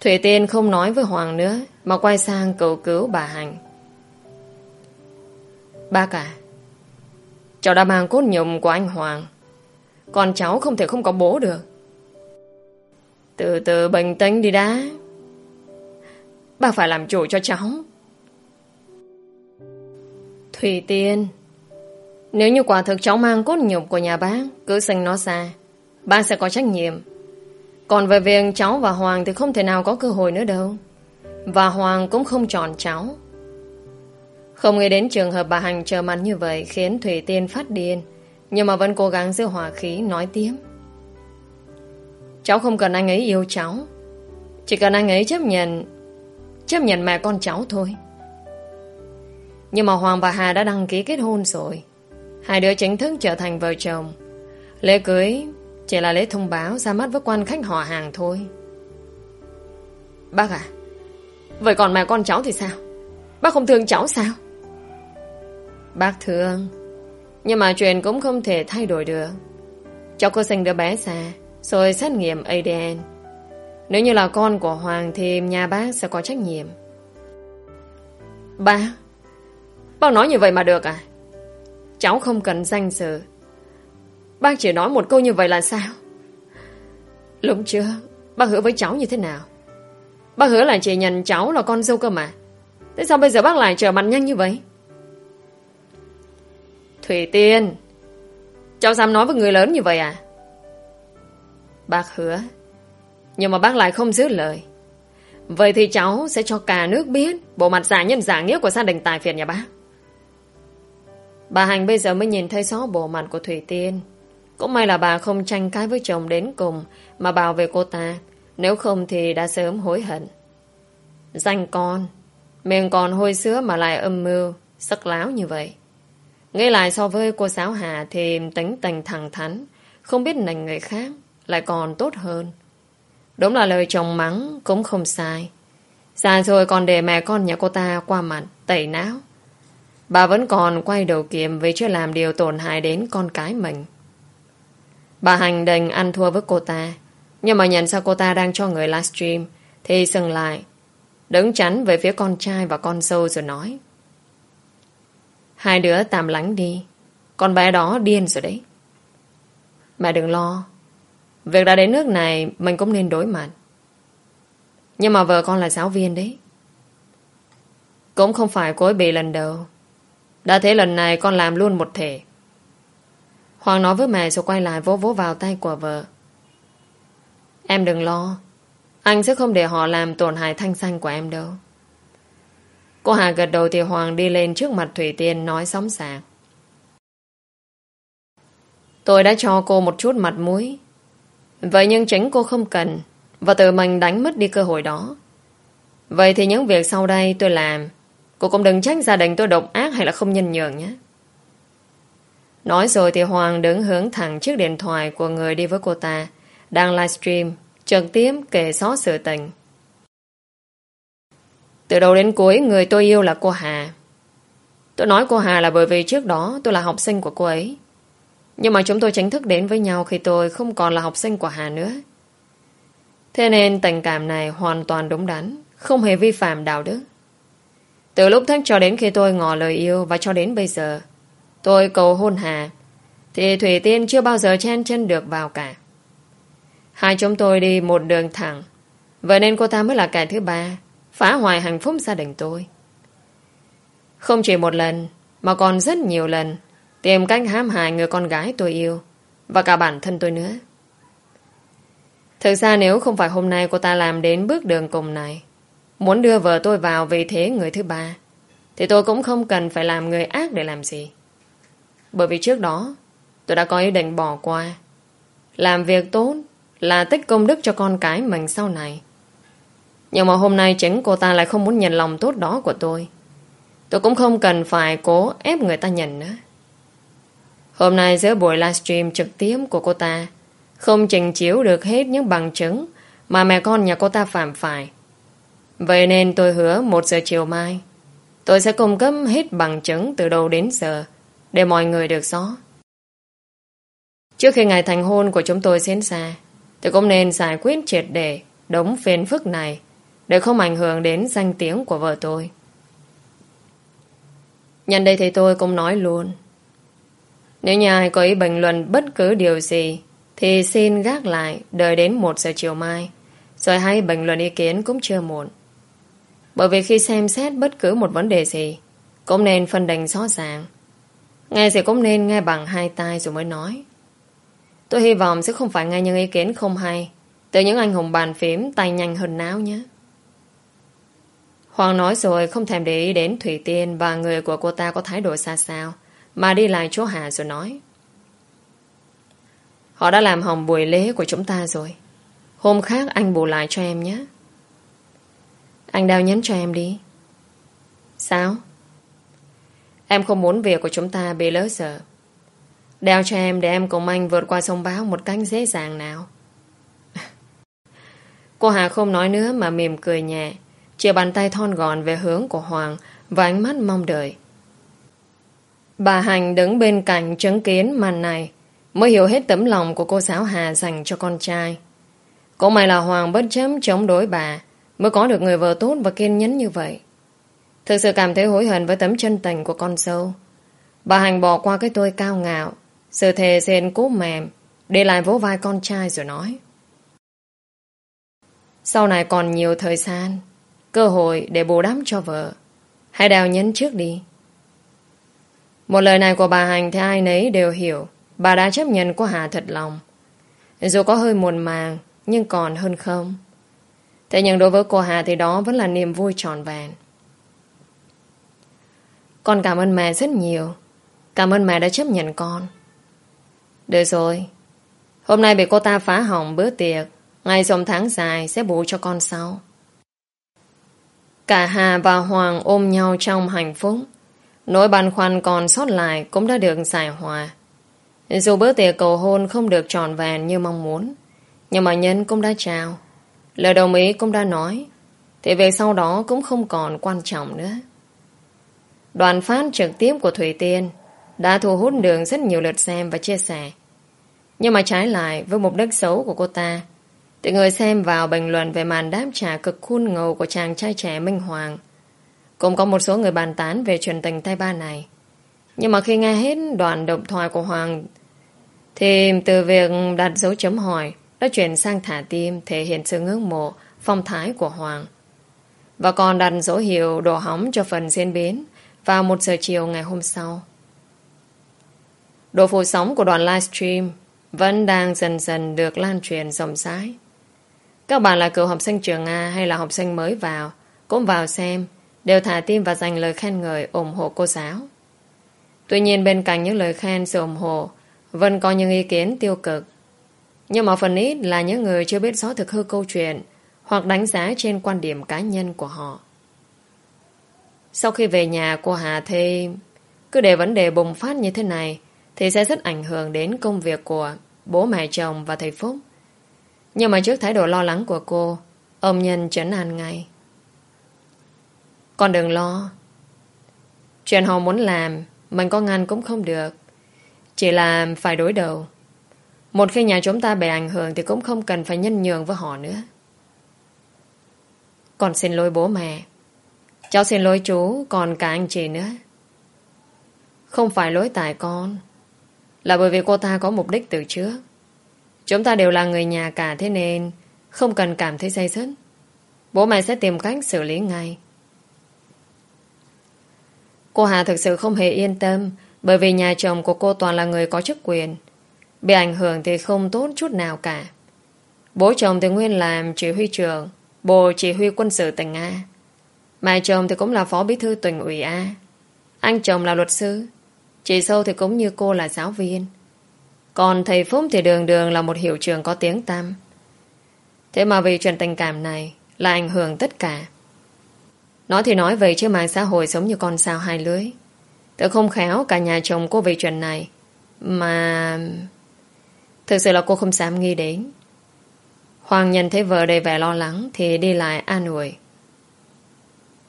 Thủy Tiên không nói với Hoàng nữa, mà quay sang cầu cứu bà Hành. Bác à, cháu đã mang cốt nhục của anh Hoàng. Còn cháu không thể không có bố được. Từ từ bình tĩnh đi đã. Bác phải làm chủ cho cháu. Thủy Tiên, nếu như quả thực cháu mang cốt nhục của nhà bác, cứ sinh nó xa, bác sẽ có trách nhiệm. Còn về việc cháu và Hoàng thì không thể nào có cơ hội nữa đâu. Và Hoàng cũng không chọn cháu. Không nghĩ đến trường hợp bà Hành chờ mặt như vậy khiến Thủy Tiên phát điên, nhưng mà vẫn cố gắng giữ hòa khí nói tiếp. Cháu không cần anh ấy yêu cháu. Chỉ cần anh ấy chấp nhận chấp nhận mẹ con cháu thôi. Nhưng mà Hoàng và Hà đã đăng ký kết hôn rồi. Hai đứa chính thức trở thành vợ chồng. Lễ cưới chỉ là lễ thông báo ra mắt với quan khách họ hàng thôi. Bác à, vậy còn mẹ con cháu thì sao? Bác không thương cháu sao? Bác thương, nhưng mà chuyện cũng không thể thay đổi được. Cháu cô sinh đứa bé xa, rồi xét nghiệm ADN. Nếu như là con của Hoàng thì nhà bác sẽ có trách nhiệm. bác bác nói như vậy mà được à? Cháu không cần danh dự Bác chỉ nói một câu như vậy là sao? Lúc chưa Bác hứa với cháu như thế nào? Bác hứa là chỉ nhận cháu là con dâu cơ mà Thế sao bây giờ bác lại trở mặt nhanh như vậy? Thủy Tiên Cháu dám nói với người lớn như vậy à? Bác hứa Nhưng mà bác lại không giữ lời Vậy thì cháu sẽ cho cả nước biết Bộ mặt giả nhân giả nghĩa của gia đình tài phiệt nhà bác Bà Hành bây giờ mới nhìn thấy rõ bộ mặt của Thủy Tiên cũng may là bà không tranh cãi với chồng đến cùng mà bảo vệ cô ta. Nếu không thì đã sớm hối hận. Danh con, miệng còn hôi sữa mà lại âm mưu, sắc láo như vậy. Nghe lại so với cô giáo Hà thì tính tình thẳng thắn, không biết nành người khác, lại còn tốt hơn. Đúng là lời chồng mắng cũng không sai. Dạ sai rồi còn để mẹ con nhà cô ta qua mặt, tẩy não. Bà vẫn còn quay đầu kiềm vì chưa làm điều tổn hại đến con cái mình. Bà Hành đành ăn thua với cô ta. Nhưng mà nhận ra cô ta đang cho người livestream thì dừng lại. Đứng chắn về phía con trai và con dâu rồi nói. Hai đứa tạm lánh đi. Con bé đó điên rồi đấy. Mẹ đừng lo. Việc đã đến nước này, mình cũng nên đối mặt. Nhưng mà vợ con là giáo viên đấy. Cũng không phải cối bị lần đầu. Đã thế lần này con làm luôn một thể. Hoàng nói với mẹ rồi quay lại vỗ vỗ vào tay của vợ. Em đừng lo. Anh sẽ không để họ làm tổn hại thanh danh của em đâu. Cô Hà gật đầu thì Hoàng đi lên trước mặt Thủy Tiên nói sóng sạc. Tôi đã cho cô một chút mặt mũi. Vậy nhưng chính cô không cần, và tự mình đánh mất đi cơ hội đó. Vậy thì những việc sau đây tôi làm, cô cũng đừng trách gia đình tôi độc ác hay là không nhân nhường nhé. Nói rồi thì Hoàng đứng hướng thẳng chiếc điện thoại của người đi với cô ta, đang livestream, trực tiếp kể xó sự tình. Từ đầu đến cuối người tôi yêu là cô Hà. Tôi nói cô Hà là bởi vì trước đó tôi là học sinh của cô ấy. Nhưng mà chúng tôi chính thức đến với nhau khi tôi không còn là học sinh của Hà nữa. Thế nên tình cảm này hoàn toàn đúng đắn, không hề vi phạm đạo đức. Từ lúc thích cho đến khi tôi ngỏ lời yêu và cho đến bây giờ, tôi cầu hôn Hà, thì Thủy Tiên chưa bao giờ chen chân được vào cả. Hai chúng tôi đi một đường thẳng, vậy nên cô ta mới là kẻ thứ ba, phá hoại hạnh phúc gia đình tôi. Không chỉ một lần, mà còn rất nhiều lần, tìm cách hãm hại người con gái tôi yêu, và cả bản thân tôi nữa. Thực ra nếu không phải hôm nay cô ta làm đến bước đường cùng này, muốn đưa vợ tôi vào vị thế người thứ ba, thì tôi cũng không cần phải làm người ác để làm gì. Bởi vì trước đó, tôi đã có ý định bỏ qua. Làm việc tốt là tích công đức cho con cái mình sau này. Nhưng mà hôm nay chính cô ta lại không muốn nhận lòng tốt đó của tôi. Tôi cũng không cần phải cố ép người ta nhận nữa. Hôm nay giữa buổi livestream trực tiếp của cô ta, không trình chiếu được hết những bằng chứng mà mẹ con nhà cô ta phạm phải. Vậy nên tôi hứa một giờ chiều mai, tôi sẽ cung cấp hết bằng chứng từ đầu đến giờ để mọi người được rõ. Trước khi ngày thành hôn của chúng tôi diễn ra, tôi cũng nên giải quyết triệt để đống phiền phức này để không ảnh hưởng đến danh tiếng của vợ tôi. Nhân đây thì tôi cũng nói luôn nếu nhà ai có ý bình luận bất cứ điều gì, thì xin gác lại đợi đến 1 giờ chiều mai rồi hãy bình luận ý kiến cũng chưa muộn. Bởi vì khi xem xét bất cứ một vấn đề gì, cũng nên phân định rõ ràng. Nghe thì cũng nên nghe bằng hai tai rồi mới nói. Tôi hy vọng sẽ không phải nghe những ý kiến không hay từ những anh hùng bàn phím tay nhanh hơn náo nhé. Hoàng nói rồi không thèm để ý đến Thủy Tiên và người của cô ta có thái độ xa sao mà đi lại chỗ Hà rồi nói. Họ đã làm hỏng buổi lễ của chúng ta rồi. Hôm khác anh bù lại cho em nhé. Anh đào nhấn cho em đi. Sao? Em không muốn việc của chúng ta bị lỡ sợ. Đeo cho em để em cùng anh vượt qua sông báo một cách dễ dàng nào. <laughs> Cô Hà không nói nữa mà mỉm cười nhẹ, chia bàn tay thon gọn về hướng của Hoàng và ánh mắt mong đợi. Bà Hành đứng bên cạnh chứng kiến màn này mới hiểu hết tấm lòng của cô giáo Hà dành cho con trai. Cô mày là Hoàng bất chấp chống đối bà mới có được người vợ tốt và kiên nhẫn như vậy. Thực sự cảm thấy hối hận với tấm chân tình của con dâu. Bà Hành bỏ qua cái tôi cao ngạo, sự thề xên cố mềm, để lại vỗ vai con trai rồi nói. Sau này còn nhiều thời gian, cơ hội để bù đắp cho vợ. Hãy đào nhấn trước đi. Một lời này của bà Hành thì ai nấy đều hiểu. Bà đã chấp nhận của Hà thật lòng. Dù có hơi muộn màng, nhưng còn hơn không. Thế nhưng đối với cô Hà thì đó vẫn là niềm vui tròn vẹn. Con cảm ơn mẹ rất nhiều. Cảm ơn mẹ đã chấp nhận con. Được rồi. Hôm nay bị cô ta phá hỏng bữa tiệc. Ngày dòng tháng dài sẽ bù cho con sau. Cả Hà và Hoàng ôm nhau trong hạnh phúc. Nỗi băn khoăn còn sót lại cũng đã được giải hòa. Dù bữa tiệc cầu hôn không được tròn vẹn như mong muốn, nhưng mà Nhân cũng đã chào. Lời đồng ý cũng đã nói, thì về sau đó cũng không còn quan trọng nữa. Đoàn phát trực tiếp của Thủy Tiên đã thu hút được rất nhiều lượt xem và chia sẻ. Nhưng mà trái lại với mục đích xấu của cô ta, thì người xem vào bình luận về màn đáp trả cực khôn ngầu của chàng trai trẻ Minh Hoàng cũng có một số người bàn tán về truyền tình tay ba này. Nhưng mà khi nghe hết đoạn động thoại của Hoàng, thì từ việc đặt dấu chấm hỏi, đã chuyển sang thả tim, thể hiện sự ngưỡng mộ, phong thái của Hoàng. Và còn đặt dấu hiệu đồ hóng cho phần diễn biến vào một giờ chiều ngày hôm sau. Độ phủ sóng của đoạn livestream vẫn đang dần dần được lan truyền rộng rãi. Các bạn là cựu học sinh trường A hay là học sinh mới vào, cũng vào xem, đều thả tim và dành lời khen ngợi, ủng hộ cô giáo. Tuy nhiên bên cạnh những lời khen, sự ủng hộ, vẫn có những ý kiến tiêu cực. Nhưng mà phần ít là những người chưa biết rõ thực hư câu chuyện, hoặc đánh giá trên quan điểm cá nhân của họ. Sau khi về nhà cô Hà thì cứ để vấn đề bùng phát như thế này, thì sẽ rất ảnh hưởng đến công việc của bố mẹ chồng và thầy Phúc. Nhưng mà trước thái độ lo lắng của cô, ông Nhân chấn an ngay. Con đừng lo. Chuyện họ muốn làm, mình có ngăn cũng không được. Chỉ là phải đối đầu. Một khi nhà chúng ta bị ảnh hưởng thì cũng không cần phải nhân nhường với họ nữa. Con xin lỗi bố mẹ. Cháu xin lỗi chú, còn cả anh chị nữa. Không phải lỗi tại con. Là bởi vì cô ta có mục đích từ trước. Chúng ta đều là người nhà cả thế nên không cần cảm thấy say sứt. Bố mẹ sẽ tìm cách xử lý ngay. Cô Hà thực sự không hề yên tâm bởi vì nhà chồng của cô toàn là người có chức quyền. Bị ảnh hưởng thì không tốt chút nào cả. Bố chồng thì nguyên làm chỉ huy trưởng, bồ chỉ huy quân sự tỉnh A. Mẹ chồng thì cũng là phó bí thư tỉnh ủy A. Anh chồng là luật sư. Chị sâu thì cũng như cô là giáo viên. Còn thầy Phúc thì đường đường là một hiệu trường có tiếng tam Thế mà vì chuyện tình cảm này là ảnh hưởng tất cả. Nói thì nói vậy chứ mạng xã hội sống như con sao hai lưới. Tự không khéo cả nhà chồng cô về chuyện này. Mà... Thực sự là cô không dám nghi đến. Hoàng nhận thấy vợ đầy vẻ lo lắng thì đi lại an ủi.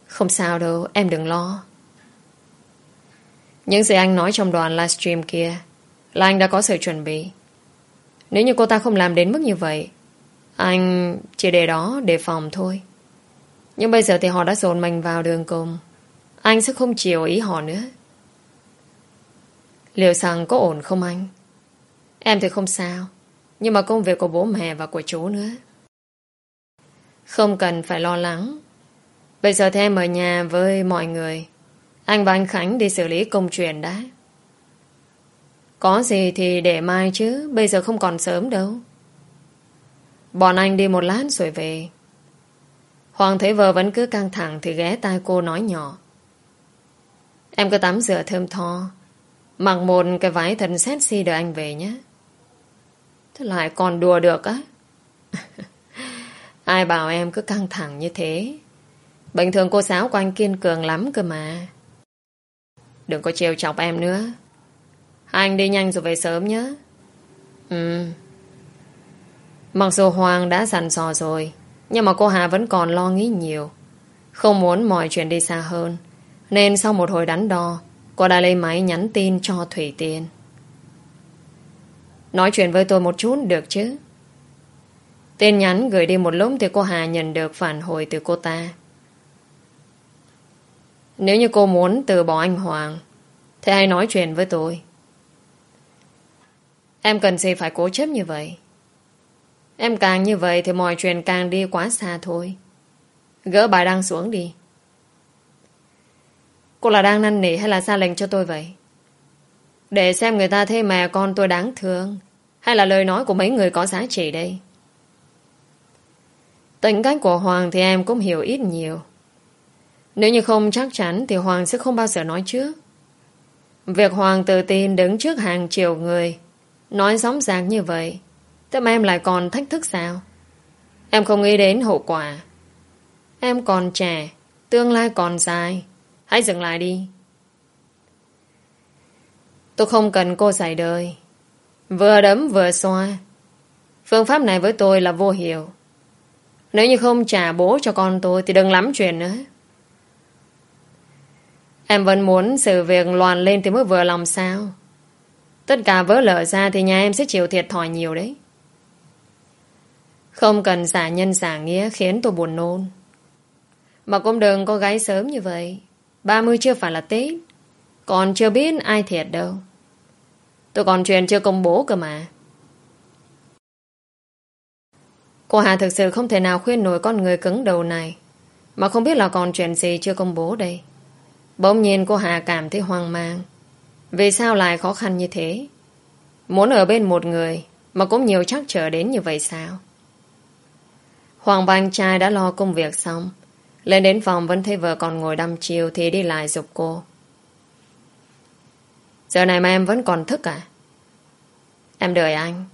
Không sao đâu, em đừng lo. Những gì anh nói trong đoàn livestream kia là anh đã có sự chuẩn bị. Nếu như cô ta không làm đến mức như vậy, anh chỉ để đó để phòng thôi. Nhưng bây giờ thì họ đã dồn mình vào đường cùng. Anh sẽ không chiều ý họ nữa. Liệu rằng có ổn không anh? Em thì không sao. Nhưng mà công việc của bố mẹ và của chú nữa. Không cần phải lo lắng. Bây giờ thì em ở nhà với mọi người. Anh và anh Khánh đi xử lý công chuyện đã. Có gì thì để mai chứ, bây giờ không còn sớm đâu. Bọn anh đi một lát rồi về. Hoàng thấy vợ vẫn cứ căng thẳng thì ghé tai cô nói nhỏ. Em cứ tắm rửa thơm tho. Mặc một cái váy thật sexy đợi anh về nhé. Thế lại còn đùa được á? <laughs> Ai bảo em cứ căng thẳng như thế? Bình thường cô giáo của anh kiên cường lắm cơ mà. Đừng có trêu chọc em nữa. Anh đi nhanh rồi về sớm nhé. Ừ. Mặc dù Hoàng đã dặn dò rồi, nhưng mà cô Hà vẫn còn lo nghĩ nhiều. Không muốn mọi chuyện đi xa hơn. Nên sau một hồi đắn đo, cô đã lấy máy nhắn tin cho Thủy Tiên. Nói chuyện với tôi một chút được chứ? Tin nhắn gửi đi một lúc thì cô Hà nhận được phản hồi từ cô ta. Nếu như cô muốn từ bỏ anh Hoàng, thì hãy nói chuyện với tôi. Em cần gì phải cố chấp như vậy? Em càng như vậy thì mọi chuyện càng đi quá xa thôi. Gỡ bài đăng xuống đi. Cô là đang năn nỉ hay là xa lệnh cho tôi vậy? Để xem người ta thấy mẹ con tôi đáng thương, hay là lời nói của mấy người có giá trị đây. Tính cách của Hoàng thì em cũng hiểu ít nhiều. Nếu như không chắc chắn thì Hoàng sẽ không bao giờ nói trước. Việc Hoàng tự tin đứng trước hàng triệu người nói sóng ràng như vậy Thế mà em lại còn thách thức sao? Em không nghĩ đến hậu quả. Em còn trẻ, tương lai còn dài. Hãy dừng lại đi. Tôi không cần cô giải đời. Vừa đấm vừa xoa. Phương pháp này với tôi là vô hiệu. Nếu như không trả bố cho con tôi thì đừng lắm chuyện nữa. Em vẫn muốn sự việc loàn lên thì mới vừa lòng sao. Tất cả vỡ lở ra thì nhà em sẽ chịu thiệt thòi nhiều đấy. Không cần giả nhân giả nghĩa khiến tôi buồn nôn. Mà cũng đừng có gái sớm như vậy. 30 chưa phải là Tết. Còn chưa biết ai thiệt đâu. Tôi còn chuyện chưa công bố cơ mà. Cô Hà thực sự không thể nào khuyên nổi con người cứng đầu này. Mà không biết là còn chuyện gì chưa công bố đây. Bỗng nhiên cô Hà cảm thấy hoang mang. Vì sao lại khó khăn như thế? Muốn ở bên một người mà cũng nhiều chắc trở đến như vậy sao? Hoàng và anh trai đã lo công việc xong. Lên đến phòng vẫn thấy vợ còn ngồi đăm chiều thì đi lại dục cô. Giờ này mà em vẫn còn thức à? Em đợi anh.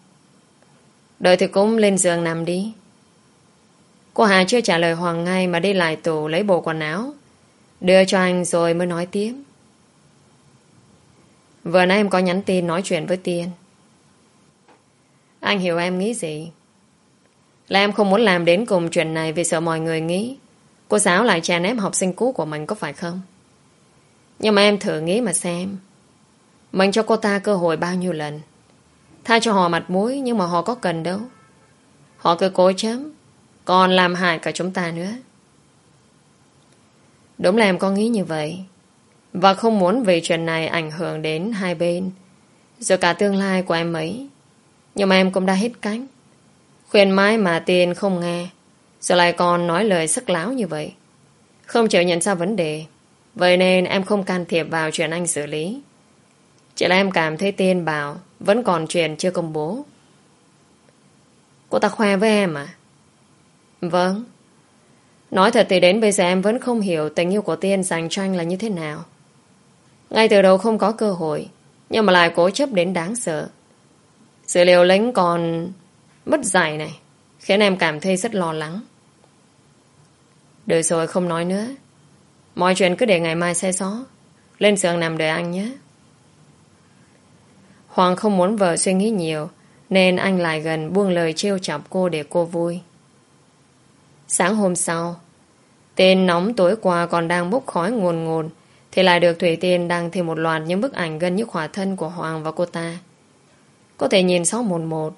Đợi thì cũng lên giường nằm đi. Cô Hà chưa trả lời Hoàng ngay mà đi lại tủ lấy bộ quần áo. Đưa cho anh rồi mới nói tiếp. Vừa nãy em có nhắn tin nói chuyện với Tiên. Anh hiểu em nghĩ gì? Là em không muốn làm đến cùng chuyện này vì sợ mọi người nghĩ cô giáo lại chèn ép học sinh cũ của mình có phải không? Nhưng mà em thử nghĩ mà xem. Mình cho cô ta cơ hội bao nhiêu lần. Tha cho họ mặt mũi nhưng mà họ có cần đâu. Họ cứ cố chấm, còn làm hại cả chúng ta nữa. Đúng là em có nghĩ như vậy. Và không muốn vì chuyện này ảnh hưởng đến hai bên. Rồi cả tương lai của em ấy. Nhưng mà em cũng đã hết cánh. Khuyên mãi mà tiền không nghe. Rồi lại còn nói lời sắc láo như vậy. Không chịu nhận ra vấn đề. Vậy nên em không can thiệp vào chuyện anh xử lý. Chỉ là em cảm thấy tiên bảo vẫn còn chuyện chưa công bố. Cô ta khoe với em à? Vâng. Nói thật thì đến bây giờ em vẫn không hiểu tình yêu của Tiên dành cho anh là như thế nào. Ngay từ đầu không có cơ hội, nhưng mà lại cố chấp đến đáng sợ. Sự liều lĩnh còn mất giải này, khiến em cảm thấy rất lo lắng. Được rồi không nói nữa. Mọi chuyện cứ để ngày mai xe gió. Lên giường nằm đợi anh nhé. Hoàng không muốn vợ suy nghĩ nhiều, nên anh lại gần buông lời trêu chọc cô để cô vui. Sáng hôm sau, tên nóng tối qua còn đang bốc khói nguồn nguồn, thì lại được Thủy Tiên đăng thêm một loạt những bức ảnh gần như khỏa thân của Hoàng và cô ta. Có thể nhìn rõ một một.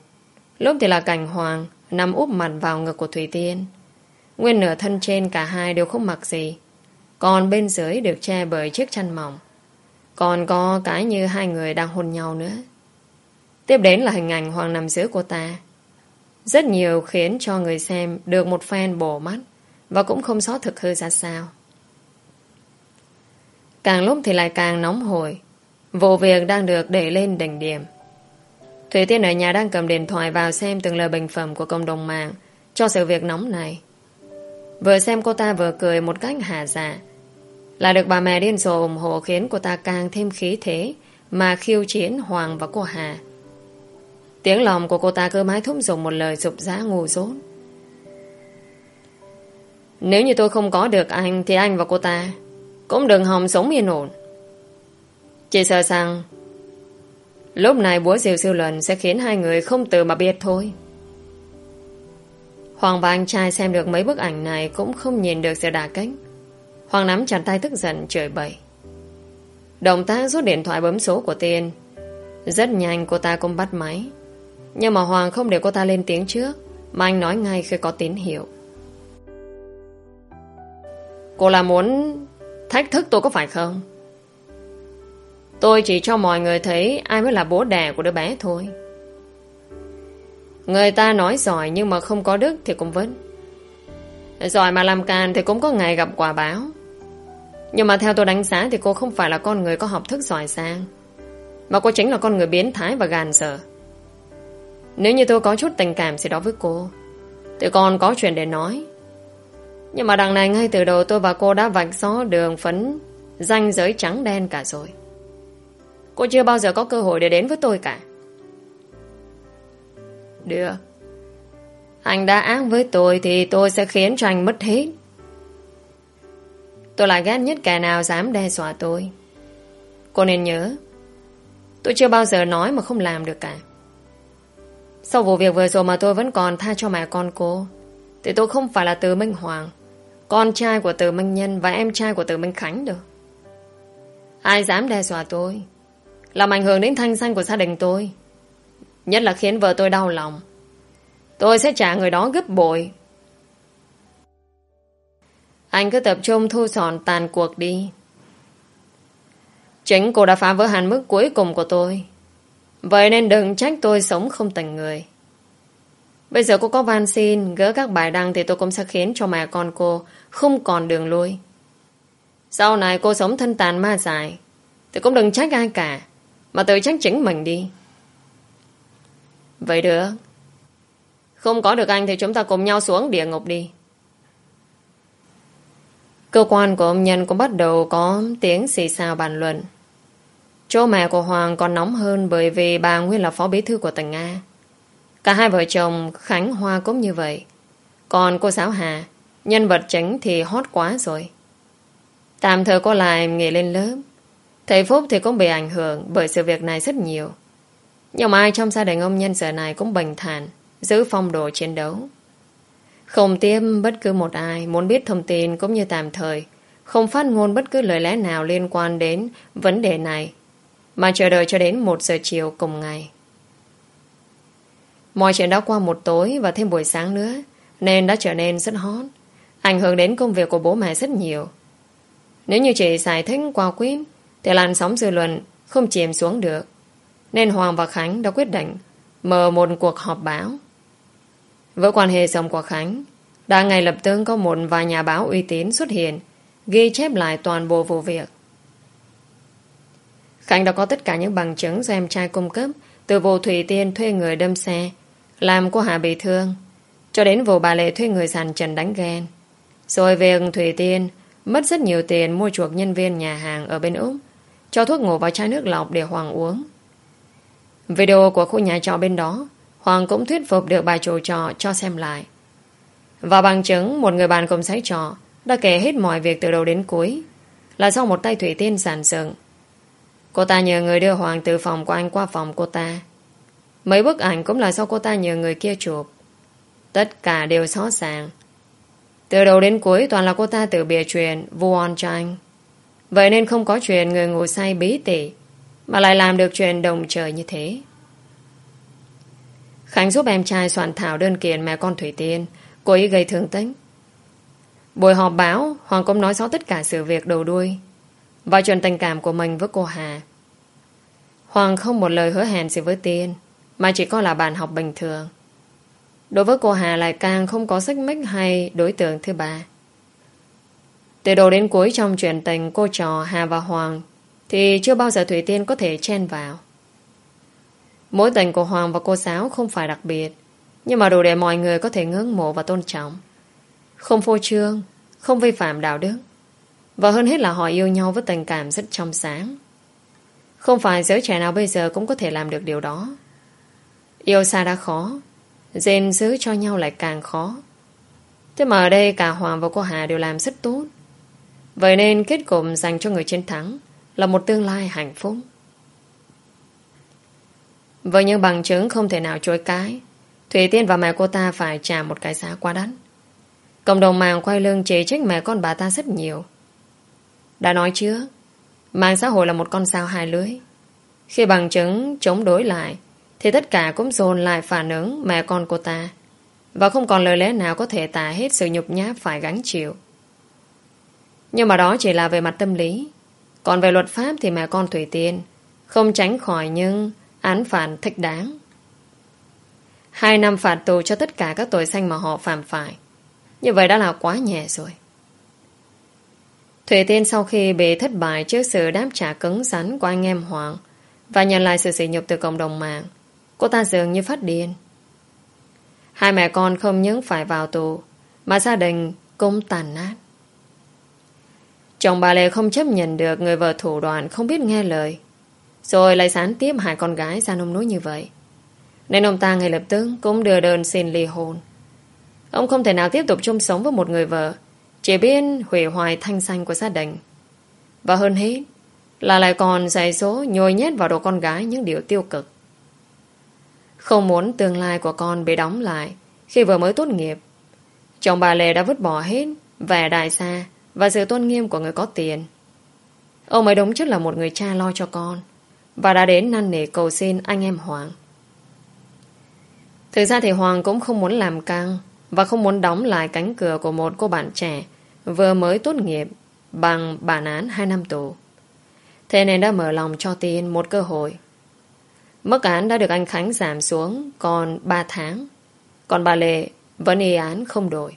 Lúc thì là cảnh Hoàng nằm úp mặt vào ngực của Thủy Tiên. Nguyên nửa thân trên cả hai đều không mặc gì. Còn bên dưới được che bởi chiếc chăn mỏng. Còn có cái như hai người đang hôn nhau nữa. Tiếp đến là hình ảnh Hoàng nằm giữa cô ta. Rất nhiều khiến cho người xem được một fan bổ mắt và cũng không xót thực hư ra sao. Càng lúc thì lại càng nóng hổi. Vụ việc đang được đẩy lên đỉnh điểm. Thủy Tiên ở nhà đang cầm điện thoại vào xem từng lời bình phẩm của cộng đồng mạng cho sự việc nóng này. Vừa xem cô ta vừa cười một cách hà dạ. Là được bà mẹ điên rồ ủng hộ khiến cô ta càng thêm khí thế mà khiêu chiến Hoàng và cô Hà. Tiếng lòng của cô ta cơ mái thúc giục một lời sụp giá ngu dốt. Nếu như tôi không có được anh thì anh và cô ta cũng đừng hòng sống yên ổn. Chỉ sợ rằng, lúc này búa diều siêu lần sẽ khiến hai người không từ mà biết thôi. Hoàng và anh trai xem được mấy bức ảnh này cũng không nhìn được sự đà kích. Hoàng nắm chặt tay tức giận trời bậy. Động tác rút điện thoại bấm số của Tiên. Rất nhanh cô ta cũng bắt máy. Nhưng mà Hoàng không để cô ta lên tiếng trước, Mà anh nói ngay khi có tín hiệu Cô là muốn thách thức tôi có phải không? Tôi chỉ cho mọi người thấy ai mới là bố đẻ của đứa bé thôi. Người ta nói giỏi nhưng mà không có đức thì cũng vẫn. Giỏi mà làm càn thì cũng có ngày gặp quả báo. Nhưng mà theo tôi đánh giá thì cô không phải là con người có học thức giỏi sang. Mà cô chính là con người biến thái và gàn sợ. Nếu như tôi có chút tình cảm gì đó với cô, Thì còn có chuyện để nói nhưng mà đằng này ngay từ đầu tôi và cô đã vạch rõ đường phấn Danh giới trắng đen cả rồi. Cô chưa bao giờ có cơ hội để đến với tôi cả. Được. Anh đã ác với tôi Thì tôi sẽ khiến cho anh mất hết. Tôi là ghét nhất kẻ nào dám đe dọa tôi. Cô nên nhớ, Tôi chưa bao giờ nói mà không làm được cả. Sau vụ việc vừa rồi mà tôi vẫn còn tha cho mẹ con cô, Thì tôi không phải là Từ Minh Hoàng. Con trai của Từ Minh Nhân Và em trai của Từ Minh Khánh được. Ai dám đe dọa tôi? Làm ảnh hưởng đến thanh danh của gia đình tôi. Nhất là khiến vợ tôi đau lòng. Tôi sẽ trả người đó gấp bội. Anh cứ tập trung thu dọn tàn cuộc đi. Chính cô đã phá vỡ hạn mức cuối cùng của tôi. Vậy nên đừng trách tôi sống không tình người. Bây giờ cô có van xin, gỡ các bài đăng thì tôi cũng sẽ khiến cho mẹ con cô không còn đường lui. Sau này cô sống thân tàn ma dài thì cũng đừng trách ai cả, mà tự trách chính mình đi. Vậy được. Không có được anh thì chúng ta cùng nhau xuống địa ngục đi. Cơ quan của ông Nhân cũng bắt đầu có tiếng xì xào bàn luận. Chỗ mẹ của Hoàng còn nóng hơn bởi vì bà nguyên là phó bí thư của tỉnh Nga. Cả hai vợ chồng Khánh Hoa cũng như vậy. Còn cô giáo Hà, nhân vật chính thì hot quá rồi. Tạm thời cô lại nghỉ lên lớp. Thầy Phúc thì cũng bị ảnh hưởng bởi sự việc này rất nhiều. Nhưng mà ai trong gia đình ông nhân giờ này cũng bình thản, giữ phong độ chiến đấu. Không tiêm bất cứ một ai muốn biết thông tin cũng như tạm thời, không phát ngôn bất cứ lời lẽ nào liên quan đến vấn đề này, mà chờ đợi cho đến một giờ chiều cùng ngày. Mọi chuyện đã qua một tối và thêm buổi sáng nữa, nên đã trở nên rất hot, ảnh hưởng đến công việc của bố mẹ rất nhiều. Nếu như chị giải thích qua quýt, thì làn sóng dư luận không chìm xuống được, nên Hoàng và Khánh đã quyết định mở một cuộc họp báo. Với quan hệ sống của Khánh, đã ngay lập tức có một vài nhà báo uy tín xuất hiện, ghi chép lại toàn bộ vụ việc. Khánh đã có tất cả những bằng chứng do em trai cung cấp từ vụ Thủy Tiên thuê người đâm xe, làm cô Hà bị thương, cho đến vụ bà Lệ thuê người sàn trần đánh ghen. Rồi việc Thủy Tiên mất rất nhiều tiền mua chuộc nhân viên nhà hàng ở bên Úc, cho thuốc ngủ vào chai nước lọc để Hoàng uống. Video của khu nhà trọ bên đó Hoàng cũng thuyết phục được bà chủ trọ cho xem lại. Và bằng chứng một người bạn cùng sách trọ đã kể hết mọi việc từ đầu đến cuối là do một tay Thủy Tiên giản dựng. Cô ta nhờ người đưa Hoàng từ phòng của anh qua phòng cô ta. Mấy bức ảnh cũng là do cô ta nhờ người kia chụp. Tất cả đều rõ ràng. Từ đầu đến cuối toàn là cô ta tự bịa chuyện vu oan cho anh. Vậy nên không có chuyện người ngủ say bí tỉ mà lại làm được chuyện đồng trời như thế. Khánh giúp em trai soạn thảo đơn kiện mẹ con Thủy Tiên, cố ý gây thương tích. Buổi họp báo, Hoàng cũng nói rõ tất cả sự việc đầu đuôi và chuyện tình cảm của mình với cô Hà. Hoàng không một lời hứa hẹn gì với Tiên, mà chỉ có là bạn học bình thường. Đối với cô Hà lại càng không có xích mích hay đối tượng thứ ba. Từ đầu đến cuối trong chuyện tình cô trò Hà và Hoàng thì chưa bao giờ Thủy Tiên có thể chen vào. Mối tình của Hoàng và cô giáo không phải đặc biệt, nhưng mà đủ để mọi người có thể ngưỡng mộ và tôn trọng. Không phô trương, không vi phạm đạo đức. Và hơn hết là họ yêu nhau với tình cảm rất trong sáng. Không phải giới trẻ nào bây giờ cũng có thể làm được điều đó. Yêu xa đã khó, gìn giữ cho nhau lại càng khó. Thế mà ở đây cả Hoàng và cô Hà đều làm rất tốt. Vậy nên kết cục dành cho người chiến thắng là một tương lai hạnh phúc. Với những bằng chứng không thể nào chối cái, Thủy Tiên và mẹ cô ta phải trả một cái giá quá đắt. Cộng đồng mạng quay lưng chỉ trích mẹ con bà ta rất nhiều. Đã nói chưa, mạng xã hội là một con sao hai lưới. Khi bằng chứng chống đối lại, thì tất cả cũng dồn lại phản ứng mẹ con cô ta. Và không còn lời lẽ nào có thể tả hết sự nhục nhã phải gánh chịu. Nhưng mà đó chỉ là về mặt tâm lý. Còn về luật pháp thì mẹ con Thủy Tiên không tránh khỏi nhưng án phạt thích đáng. Hai năm phạt tù cho tất cả các tội danh mà họ phạm phải. Như vậy đã là quá nhẹ rồi. Thủy Tiên sau khi bị thất bại trước sự đáp trả cứng rắn của anh em Hoàng và nhận lại sự sỉ nhục từ cộng đồng mạng, cô ta dường như phát điên. Hai mẹ con không những phải vào tù, mà gia đình cũng tàn nát. Chồng bà Lê không chấp nhận được người vợ thủ đoạn không biết nghe lời. Rồi lại sán tiếp hai con gái ra nông nỗi như vậy. Nên ông ta ngay lập tức cũng đưa đơn xin ly hôn. Ông không thể nào tiếp tục chung sống với một người vợ, chỉ biết hủy hoại thanh danh của gia đình. Và hơn hết, là lại còn dạy số nhồi nhét vào đầu con gái những điều tiêu cực. Không muốn tương lai của con bị đóng lại khi vừa mới tốt nghiệp. Chồng bà Lê đã vứt bỏ hết vẻ đại xa và sự tôn nghiêm của người có tiền. Ông ấy đúng chất là một người cha lo cho con và đã đến năn nỉ cầu xin anh em Hoàng. Thực ra thì Hoàng cũng không muốn làm căng và không muốn đóng lại cánh cửa của một cô bạn trẻ vừa mới tốt nghiệp bằng bản án 2 năm tù. Thế nên đã mở lòng cho Tiên một cơ hội. Mức án đã được anh Khánh giảm xuống còn 3 tháng. Còn bà Lệ vẫn y án không đổi.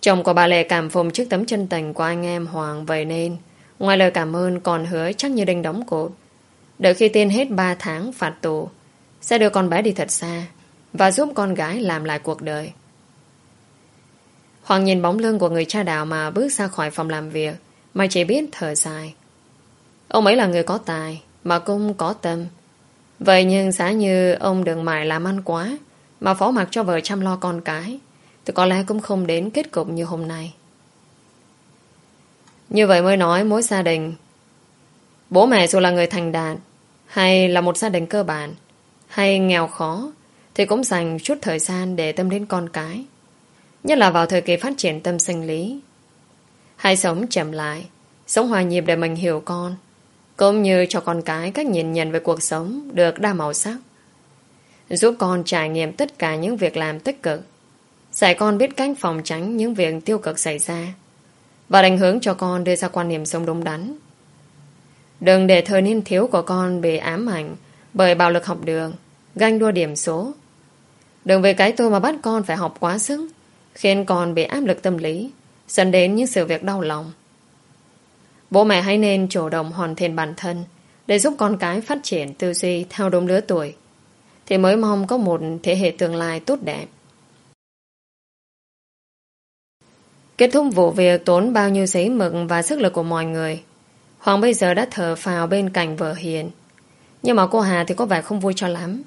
Chồng của bà Lệ cảm phục trước tấm chân tình của anh em Hoàng vậy nên, ngoài lời cảm ơn còn hứa chắc như đinh đóng cột. Đợi khi Tiên hết 3 tháng phạt tù, sẽ đưa con bé đi thật xa và giúp con gái làm lại cuộc đời. Hoàng nhìn bóng lưng của người cha đạo mà bước ra khỏi phòng làm việc, mà chỉ biết thở dài. Ông ấy là người có tài mà cũng có tâm. Vậy nhưng giá như ông đừng mải làm ăn quá mà phó mặc cho vợ chăm lo con cái thì có lẽ cũng không đến kết cục như hôm nay. Như vậy mới nói mỗi gia đình bố mẹ dù là người thành đạt hay là một gia đình cơ bản hay nghèo khó thì cũng dành chút thời gian để tâm đến con cái. Nhất là vào thời kỳ phát triển tâm sinh lý. Hãy sống chậm lại, sống hòa nhịp để mình hiểu con, cũng như cho con cái cách nhìn nhận về cuộc sống được đa màu sắc. Giúp con trải nghiệm tất cả những việc làm tích cực, dạy con biết cách phòng tránh những việc tiêu cực xảy ra, và đánh hướng cho con đưa ra quan niệm sống đúng đắn. Đừng để thời niên thiếu của con bị ám ảnh bởi bạo lực học đường, ganh đua điểm số. Đừng vì cái tôi mà bắt con phải học quá sức, khiến con bị áp lực tâm lý, dẫn đến những sự việc đau lòng. Bố mẹ hãy nên chủ động hoàn thiện bản thân để giúp con cái phát triển tư duy theo đúng lứa tuổi, thì mới mong có một thế hệ tương lai tốt đẹp. Kết thúc vụ việc tốn bao nhiêu giấy mực và sức lực của mọi người. Hoàng bây giờ đã thở phào bên cạnh vợ Hiền. Nhưng mà cô Hà thì có vẻ không vui cho lắm.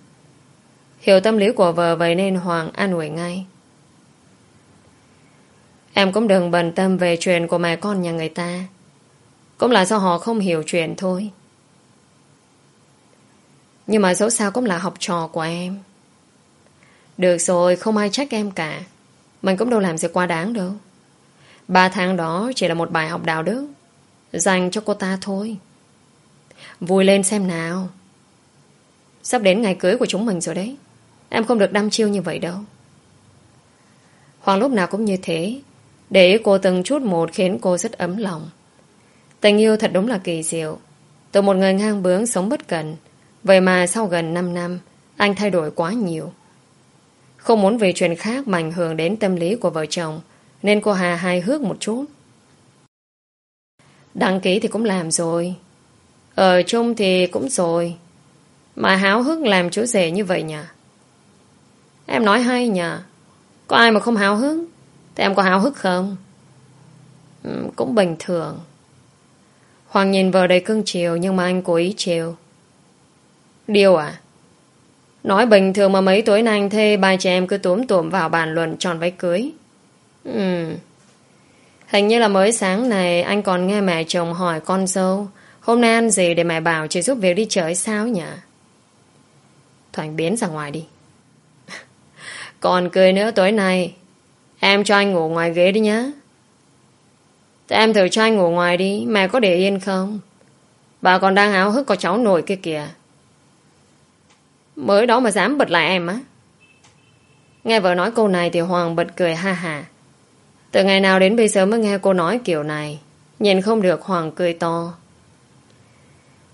Hiểu tâm lý của vợ vậy nên Hoàng an ủi ngay. Em cũng đừng bận tâm về chuyện của mẹ con nhà người ta. Cũng là do họ không hiểu chuyện thôi. Nhưng mà dẫu sao cũng là học trò của em. Được rồi, không ai trách em cả. Mình cũng đâu làm gì quá đáng đâu. Ba tháng đó chỉ là một bài học đạo đức dành cho cô ta thôi. Vui lên xem nào. Sắp đến ngày cưới của chúng mình rồi đấy. Em không được đăm chiêu như vậy đâu. Hoàng lúc nào cũng như thế. Để cô từng chút một khiến cô rất ấm lòng. Tình yêu thật đúng là kỳ diệu. Từ một người ngang bướng sống bất cần. Vậy mà sau gần 5 năm, anh thay đổi quá nhiều. Không muốn về chuyện khác mà ảnh hưởng đến tâm lý của vợ chồng, nên cô Hà hài hước một chút. Đăng ký thì cũng làm rồi. Ở chung thì cũng rồi. Mà háo hức làm chú rể như vậy nhỉ? Em nói hay nhỉ? Có ai mà không háo hức? Thì em có háo hức không? Ừ, cũng bình thường. Hoàng nhìn vợ đầy cưng chiều, nhưng mà anh cố ý chiều. Điều à? Nói bình thường mà mấy tối nay anh thê, ba chị em cứ túm tụm vào bàn luận tròn váy cưới. Ừ. Hình như là mới sáng này, anh còn nghe mẹ chồng hỏi con dâu, hôm nay ăn gì để mẹ bảo chị giúp việc đi chợ sao nhỉ? Thôi biến ra ngoài đi. <laughs> Còn cười nữa, tối nay Em cho anh ngủ ngoài ghế đi nhá Thế em thử cho anh ngủ ngoài đi, Mẹ có để yên không? Bà còn đang háo hức có cháu nổi kia kìa. Mới đó mà dám bật lại em á. Nghe vợ nói câu này Thì Hoàng bật cười ha ha. Từ ngày nào đến bây giờ mới nghe cô nói kiểu này. Nhìn không được, Hoàng cười to.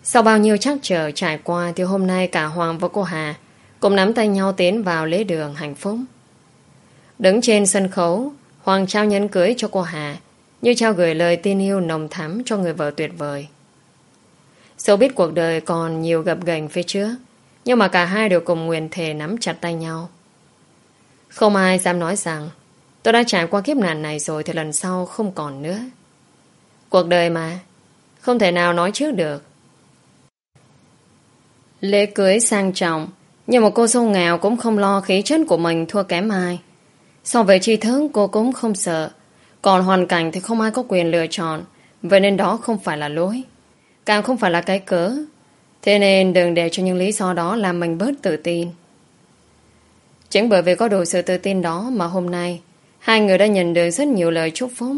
Sau bao nhiêu chắc chờ trải qua Thì hôm nay cả Hoàng và cô Hà Cùng nắm tay nhau tiến vào lễ đường hạnh phúc. Đứng trên sân khấu, Hoàng trao nhẫn cưới cho cô Hà. Như trao gửi lời tin yêu nồng thắm Cho người vợ tuyệt vời. Dẫu biết cuộc đời còn nhiều gập ghềnh phía trước, Nhưng mà cả hai đều cùng nguyện thề nắm chặt tay nhau. Không ai dám nói rằng, Tôi đã trải qua kiếp nạn này rồi Thì lần sau không còn nữa. Cuộc đời mà, Không thể nào nói trước được. Lễ cưới sang trọng, Nhưng một cô dâu nghèo cũng không lo khí chất của mình thua kém ai. So với tri thức, cô cũng không sợ. Còn hoàn cảnh thì không ai có quyền lựa chọn, Vậy nên đó không phải là lỗi. Càng không phải là cái cớ, Thế nên đừng để cho những lý do đó Làm mình bớt tự tin. Chính bởi vì có đủ sự tự tin đó Mà hôm nay, Hai người đã nhận được rất nhiều lời chúc phúc.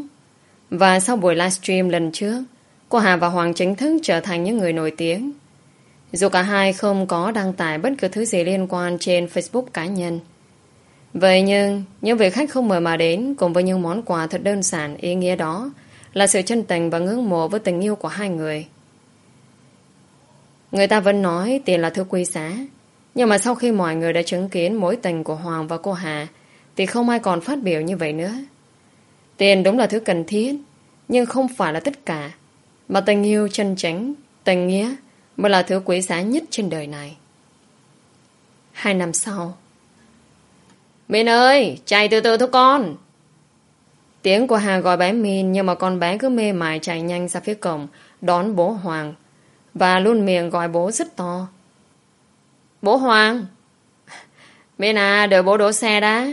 Và sau buổi livestream lần trước, Cô Hà và Hoàng chính thức trở thành những người nổi tiếng. Dù cả hai không có đăng tải bất cứ thứ gì liên quan trên Facebook cá nhân Vậy nhưng, những vị khách không mời mà đến cùng với những món quà thật đơn giản ý nghĩa đó là sự chân tình và ngưỡng mộ với tình yêu của hai người. Người ta vẫn nói tiền là thứ quý giá. Nhưng mà sau khi mọi người đã chứng kiến mối tình của Hoàng và cô Hà thì không ai còn phát biểu như vậy nữa. Tiền đúng là thứ cần thiết nhưng không phải là tất cả. Mà tình yêu chân chính, tình nghĩa mới là thứ quý giá nhất trên đời này. Hai năm sau Min ơi, chạy từ từ thôi con. Tiếng của Hà gọi bé Min nhưng mà con bé cứ mê mải chạy nhanh ra phía cổng đón bố Hoàng và luôn miệng gọi bố rất to. Bố Hoàng! Min à, đợi bố đổ xe đã.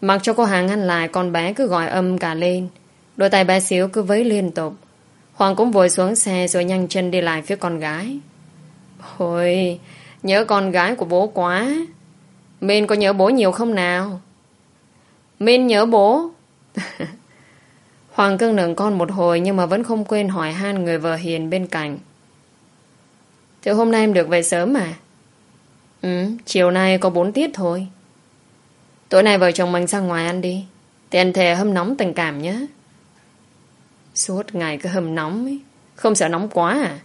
Mặc cho cô Hà ngăn lại con bé cứ gọi âm cả lên. Đôi tay bé xíu cứ vấy liên tục. Hoàng cũng vội xuống xe rồi nhanh chân đi lại phía con gái. Ôi, nhớ con gái của bố quá. Min có nhớ bố nhiều không nào? Min nhớ bố. <laughs> Hoàng cưng nửng con một hồi nhưng mà vẫn không quên hỏi han người vợ hiền bên cạnh. Thì hôm nay em được về sớm mà. Ừ, chiều nay có bốn tiết thôi. Tối nay vợ chồng mình ra ngoài ăn đi. Tiền thề hâm nóng tình cảm nhé. Suốt ngày cứ hâm nóng ấy. Không sợ nóng quá à?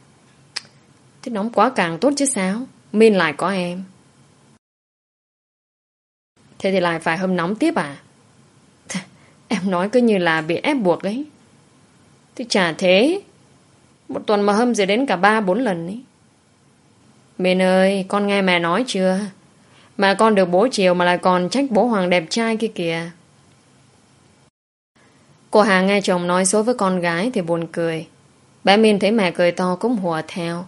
Thế nóng quá càng tốt chứ sao? Min lại có em. Thế thì lại phải hâm nóng tiếp à? Em nói cứ như là bị ép buộc ấy. Thì chả thế. Một tuần mà hâm rồi đến cả ba bốn lần ấy. Min ơi, con nghe mẹ nói chưa? Mà con được bố chiều mà lại còn trách bố Hoàng đẹp trai kia kìa. Cô Hà nghe chồng nói số với con gái thì buồn cười. Bé Min thấy mẹ cười to cũng hùa theo.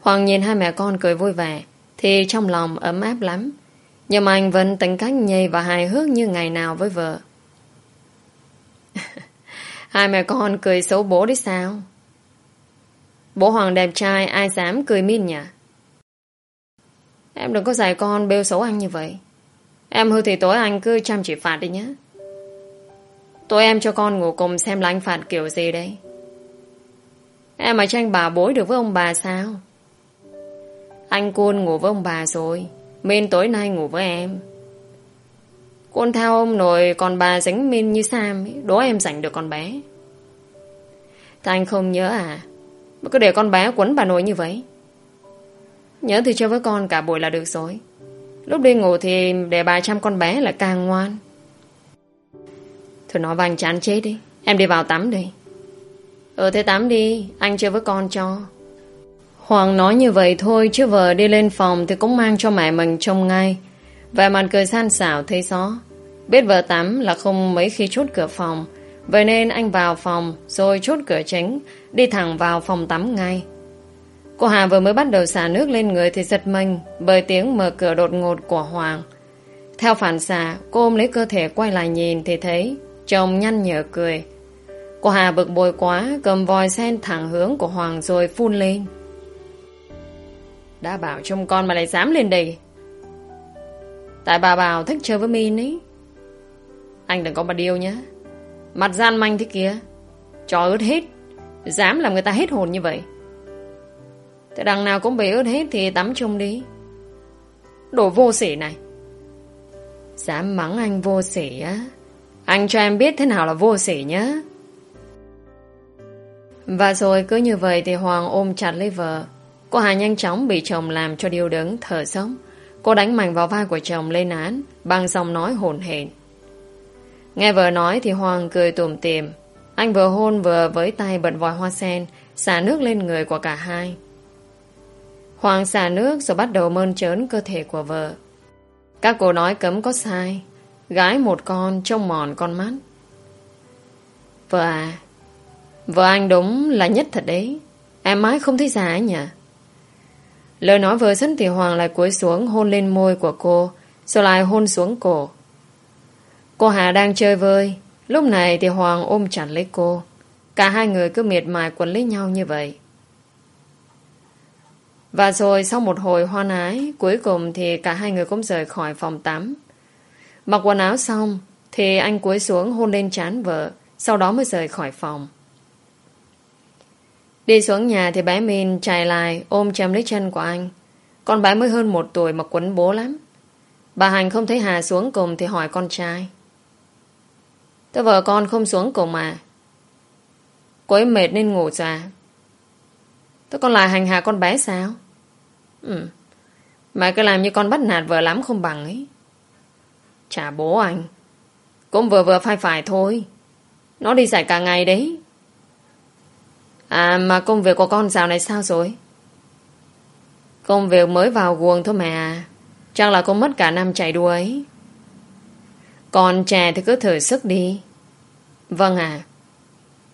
Hoàng nhìn hai mẹ con cười vui vẻ thì trong lòng ấm áp lắm. Nhưng mà anh vẫn tính cách nhây và hài hước như ngày nào với vợ. <laughs> hai mẹ con cười xấu bố đi sao? Bố Hoàng đẹp trai, ai dám cười Min nhỉ? Em đừng có dạy con bêu xấu anh như vậy. Em hư thì tối anh cứ chăm chỉ phạt đi nhé. Tối em cho con ngủ cùng xem là anh phạt kiểu gì đây. Em mà tranh bà bối được với ông bà sao? Anh Côn ngủ với ông bà rồi. Min tối nay ngủ với em. Côn theo ông nội còn bà dính Min như Sam ấy, đố em giành được con bé. Thành không nhớ à? Mà cứ để con bé quấn bà nội như vậy. Nhớ thì chơi với con cả buổi là được rồi. Lúc đi ngủ thì để bà chăm con bé là càng ngoan. Thôi nói với anh chán chết đi. Em đi vào tắm đi. Ừ thế tắm đi. Anh chơi với con cho. Hoàng nói như vậy thôi chứ vợ đi lên phòng thì cũng mang cho mẹ mình trông ngay. Vẻ mặt cười san xảo thấy gió. Biết vợ tắm là không mấy khi chốt cửa phòng. Vậy nên anh vào phòng rồi chốt cửa chính đi thẳng vào phòng tắm ngay. Cô Hà vừa mới bắt đầu xả nước lên người thì giật mình bởi tiếng mở cửa đột ngột của Hoàng. Theo phản xạ, cô ôm lấy cơ thể quay lại nhìn thì thấy chồng nhăn nhở cười. Cô Hà bực bội quá, cầm vòi sen thẳng hướng của Hoàng rồi phun lên. Đã bảo trông con mà lại dám lên đây. Tại bà bảo thích chơi với Min ấy. Anh đừng có mà điêu nhé. Mặt gian manh thế kia. Cho ướt hết. Dám làm người ta hết hồn như vậy. Thế đằng nào cũng bị ướt hết thì tắm chung đi. Đồ vô sỉ này. Dám mắng anh vô sỉ á. Anh cho em biết thế nào là vô sỉ nhé. Và rồi cứ như vậy thì Hoàng ôm chặt lấy vợ. Cô Hà nhanh chóng bị chồng làm cho điêu đứng, thở sống. Cô đánh mạnh vào vai của chồng lên án, bằng giọng nói hồn hển. Nghe vợ nói thì Hoàng cười tùm tìm. Anh vừa hôn vừa với tay bận vòi hoa sen, xả nước lên người của cả hai. Hoàng xả nước rồi bắt đầu mơn trớn cơ thể của vợ. Các cô nói cấm có sai. Gái một con trông mòn con mắt. Vợ à, vợ anh đúng là nhất thật đấy. Em mãi không thấy già nhỉ? Lời nói vừa dứt thì Hoàng lại cúi xuống hôn lên môi của cô, rồi lại hôn xuống cổ. Cô Hà đang chơi vơi. Lúc này thì Hoàng ôm chặt lấy cô. Cả hai người cứ miệt mài quấn lấy nhau như vậy. Và rồi sau một hồi hoan ái, cuối cùng thì cả hai người cũng rời khỏi phòng tắm. Mặc quần áo xong, thì anh cúi xuống hôn lên trán vợ, sau đó mới rời khỏi phòng. Đi xuống nhà thì bé Min chạy lại ôm chầm lấy chân của anh. Con bé mới hơn một tuổi mà quấn bố lắm. Bà Hành không thấy Hà xuống cùng thì hỏi con trai. Thế vợ con không xuống cùng mà. Cô ấy mệt nên ngủ già. Thế còn lại hành hạ con bé sao Ừ Mẹ cứ làm như con bắt nạt vợ lắm không bằng ấy Chả bố anh Cũng vừa vừa phải phải thôi Nó đi dạy cả ngày đấy À mà công việc của con dạo này sao rồi? Công việc mới vào guồng thôi mà. Chắc là con mất cả năm chạy đua ấy. Còn trẻ thì cứ thử sức đi. Vâng à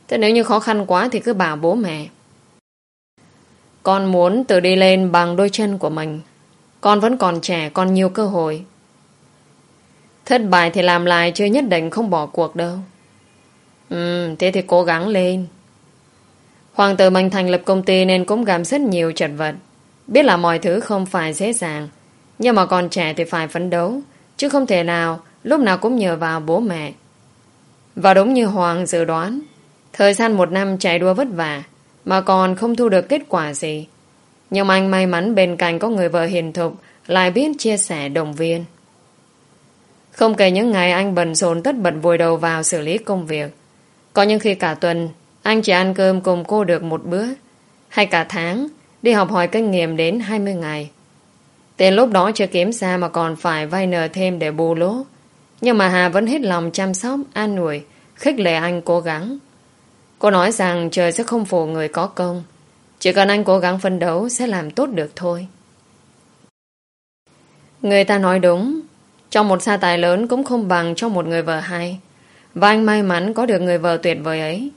Thế nếu như khó khăn quá thì cứ bảo bố mẹ. Con muốn tự đi lên bằng đôi chân của mình. Con vẫn còn trẻ, Còn nhiều cơ hội. Thất bại thì làm lại Chưa nhất định không bỏ cuộc đâu. Ừ thế thì cố gắng lên. Hoàng tử Mạnh thành lập công ty Nên cũng gặp rất nhiều trật vật. Biết là mọi thứ không phải dễ dàng, Nhưng mà còn trẻ thì phải phấn đấu, Chứ không thể nào Lúc nào cũng nhờ vào bố mẹ. Và đúng như Hoàng dự đoán, Thời gian một năm chạy đua vất vả, Mà còn không thu được kết quả gì. Nhưng anh may mắn bên cạnh Có người vợ hiền thục Lại biết chia sẻ đồng viên. Không kể những ngày anh bận rộn tất bật vùi đầu vào xử lý công việc, Có những khi cả tuần anh chỉ ăn cơm cùng cô được một bữa, Hay cả tháng, Đi học hỏi kinh nghiệm đến 20 ngày. Tiền lúc đó chưa kiếm ra Mà còn phải vay nợ thêm để bù lỗ. Nhưng mà Hà vẫn hết lòng chăm sóc, An ủi, Khích lệ anh cố gắng. Cô nói rằng trời sẽ không phụ người có công. Chỉ cần anh cố gắng phân đấu Sẽ làm tốt được thôi. Người ta nói đúng, Trong một gia tài lớn Cũng không bằng cho một người vợ hay. Và anh may mắn có được người vợ tuyệt vời ấy.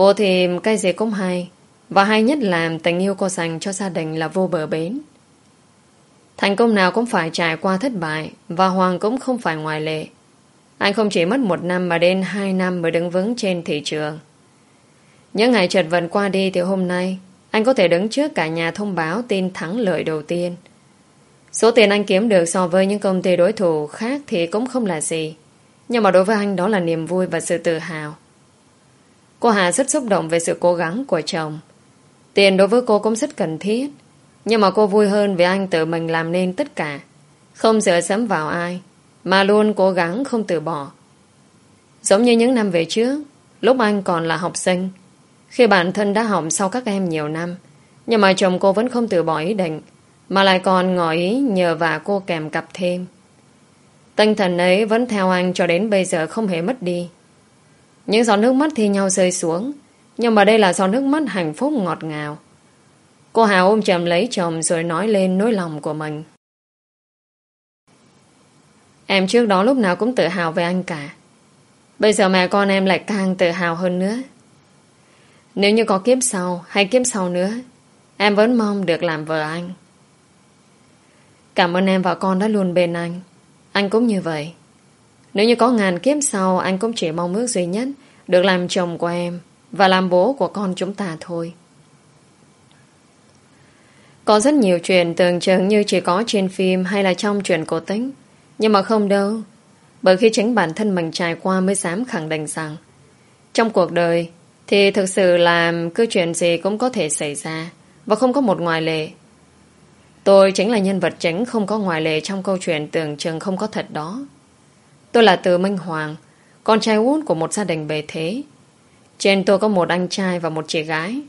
Cô thì cái gì cũng hay, Và hay nhất là tình yêu cô dành cho gia đình là vô bờ bến Thành công nào cũng phải trải qua thất bại, Và Hoàng cũng không phải ngoại lệ anh không chỉ mất một năm mà đến hai năm mới đứng vững trên thị trường. Những ngày trật vật qua đi thì hôm nay, anh có thể đứng trước cả nhà thông báo tin thắng lợi đầu tiên. Số tiền anh kiếm được so với những công ty đối thủ khác thì cũng không là gì. Nhưng mà đối với anh đó là niềm vui và sự tự hào. Cô Hà rất xúc động về sự cố gắng của chồng. Tiền đối với cô cũng rất cần thiết. Nhưng mà cô vui hơn vì anh tự mình làm nên tất cả. Không dựa sấm vào ai. Mà luôn cố gắng không từ bỏ Giống như những năm về trước, Lúc anh còn là học sinh, Khi bản thân đã học sau các em nhiều năm, Nhưng mà chồng cô vẫn không từ bỏ ý định, Mà lại còn ngỏ ý nhờ và cô kèm cặp thêm Tinh thần ấy vẫn theo anh cho đến bây giờ không hề mất đi những giọt nước mắt thi nhau rơi xuống. Nhưng mà đây là giọt nước mắt hạnh phúc ngọt ngào. Cô Hà ôm chầm lấy chồng rồi nói lên nỗi lòng của mình. Em trước đó lúc nào cũng tự hào về anh cả. Bây giờ mẹ con em lại càng tự hào hơn nữa. Nếu như có kiếp sau Hay kiếp sau nữa, Em vẫn mong được làm vợ anh. Cảm ơn em và con đã luôn bên anh. Anh cũng như vậy. Nếu như có ngàn kiếp sau, Anh cũng chỉ mong ước duy nhất. Được làm chồng của em Và làm bố của con chúng ta thôi. Có rất nhiều chuyện tưởng chừng như chỉ có trên phim Hay là trong chuyện cổ tính nhưng mà không đâu. Bởi khi chính bản thân mình trải qua Mới dám khẳng định rằng, Trong cuộc đời Thì thực sự là cứ chuyện gì cũng có thể xảy ra Và không có một ngoại lệ. Tôi chính là nhân vật chính Không có ngoại lệ trong câu chuyện Tưởng chừng không có thật đó. Tôi là Từ Minh Hoàng con trai út của một gia đình bề thế. Trên tôi có một anh trai và một chị gái.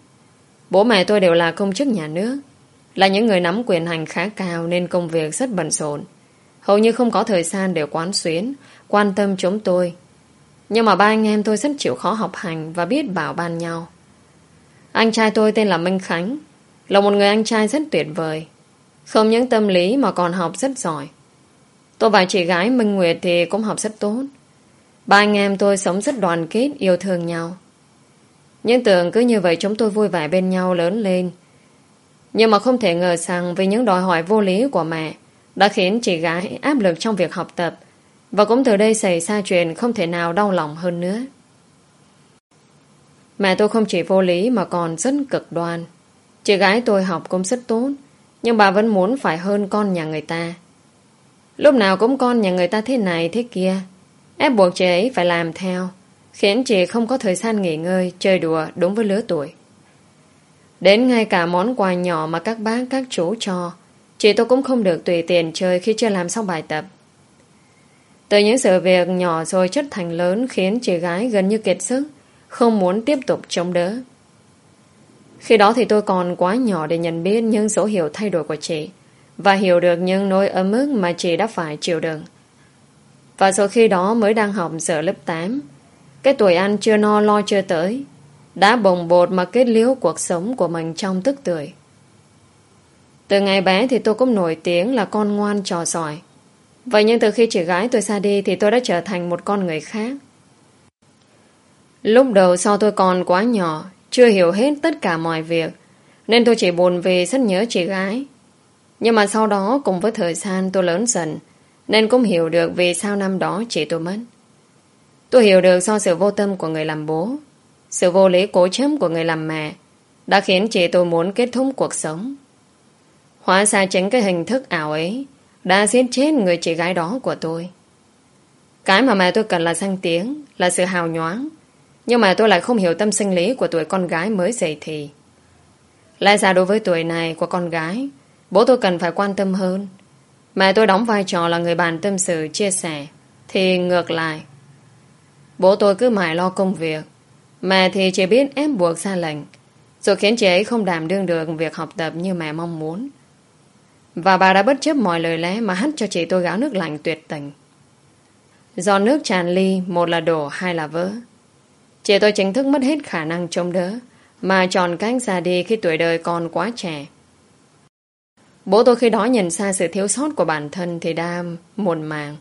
Bố mẹ tôi đều là công chức nhà nước, Là những người nắm quyền hành khá cao Nên công việc rất bận rộn. Hầu như không có thời gian để quán xuyến, Quan tâm chúng tôi. Nhưng mà ba anh em tôi rất chịu khó học hành Và biết bảo ban nhau. Anh trai tôi tên là Minh Khánh, Là một người anh trai rất tuyệt vời. Không những tâm lý mà còn học rất giỏi. Tôi và chị gái Minh Nguyệt Thì cũng học rất tốt. Ba anh em tôi sống rất đoàn kết, Yêu thương nhau Nhưng tưởng cứ như vậy chúng tôi vui vẻ bên nhau lớn lên Nhưng mà không thể ngờ rằng Vì những đòi hỏi vô lý của mẹ đã khiến chị gái áp lực trong việc học tập và cũng từ đây xảy ra chuyện không thể nào đau lòng hơn nữa. Mẹ tôi không chỉ vô lý mà còn rất cực đoan. Chị gái tôi học cũng rất tốt, nhưng bà vẫn muốn phải hơn con nhà người ta. Lúc nào cũng con nhà người ta thế này thế kia ép buộc chị ấy phải làm theo khiến chị không có thời gian nghỉ ngơi chơi đùa đúng với lứa tuổi. Đến ngay cả món quà nhỏ mà các bác các chú cho Chị tôi cũng không được tùy tiền chơi khi chưa làm xong bài tập. Từ những sự việc nhỏ rồi chất thành lớn khiến chị gái gần như kiệt sức, không muốn tiếp tục chống đỡ. Khi đó thì tôi còn quá nhỏ để nhận biết những dấu hiệu thay đổi của chị và hiểu được những nỗi ấm ức mà chị đã phải chịu đựng. Và sau khi đó mới đang học giờ lớp 8 Cái tuổi ăn chưa no lo chưa tới, Đã bồng bột mà kết liễu cuộc sống của mình trong tức tuổi Từ ngày bé thì tôi cũng nổi tiếng là con ngoan trò giỏi. Vậy nhưng từ khi chị gái tôi xa đi Thì tôi đã trở thành một con người khác. Lúc đầu sau tôi còn quá nhỏ, Chưa hiểu hết tất cả mọi việc, Nên tôi chỉ buồn vì rất nhớ chị gái. Nhưng mà sau đó cùng với thời gian tôi lớn dần nên cũng hiểu được vì sao năm đó chị tôi mất. Tôi hiểu được do sự vô tâm của người làm bố, sự vô lý cố chấp của người làm mẹ đã khiến chị tôi muốn kết thúc cuộc sống. Hóa ra chính cái hình thức ảo ấy đã giết chết người chị gái đó của tôi. Cái mà mẹ tôi cần là danh tiếng, là sự hào nhoáng. Nhưng mà tôi lại không hiểu tâm sinh lý của tuổi con gái mới dậy thì. Lẽ ra đối với tuổi này của con gái, bố tôi cần phải quan tâm hơn, Mẹ tôi đóng vai trò là người bạn tâm sự, chia sẻ. Thì ngược lại. Bố tôi cứ mãi lo công việc. Mẹ thì chỉ biết ép buộc xa lệnh. Rồi khiến chị ấy không đảm đương được Việc học tập như mẹ mong muốn. Và bà đã bất chấp mọi lời lẽ Mà hắt cho chị tôi gáo nước lạnh tuyệt tình. Do nước tràn ly, Một là đổ, hai là vỡ. Chị tôi chính thức mất hết khả năng chống đỡ, Mà chọn cách ra đi khi tuổi đời còn quá trẻ. Bố tôi khi đó nhận ra sự thiếu sót của bản thân thì đã muộn màng.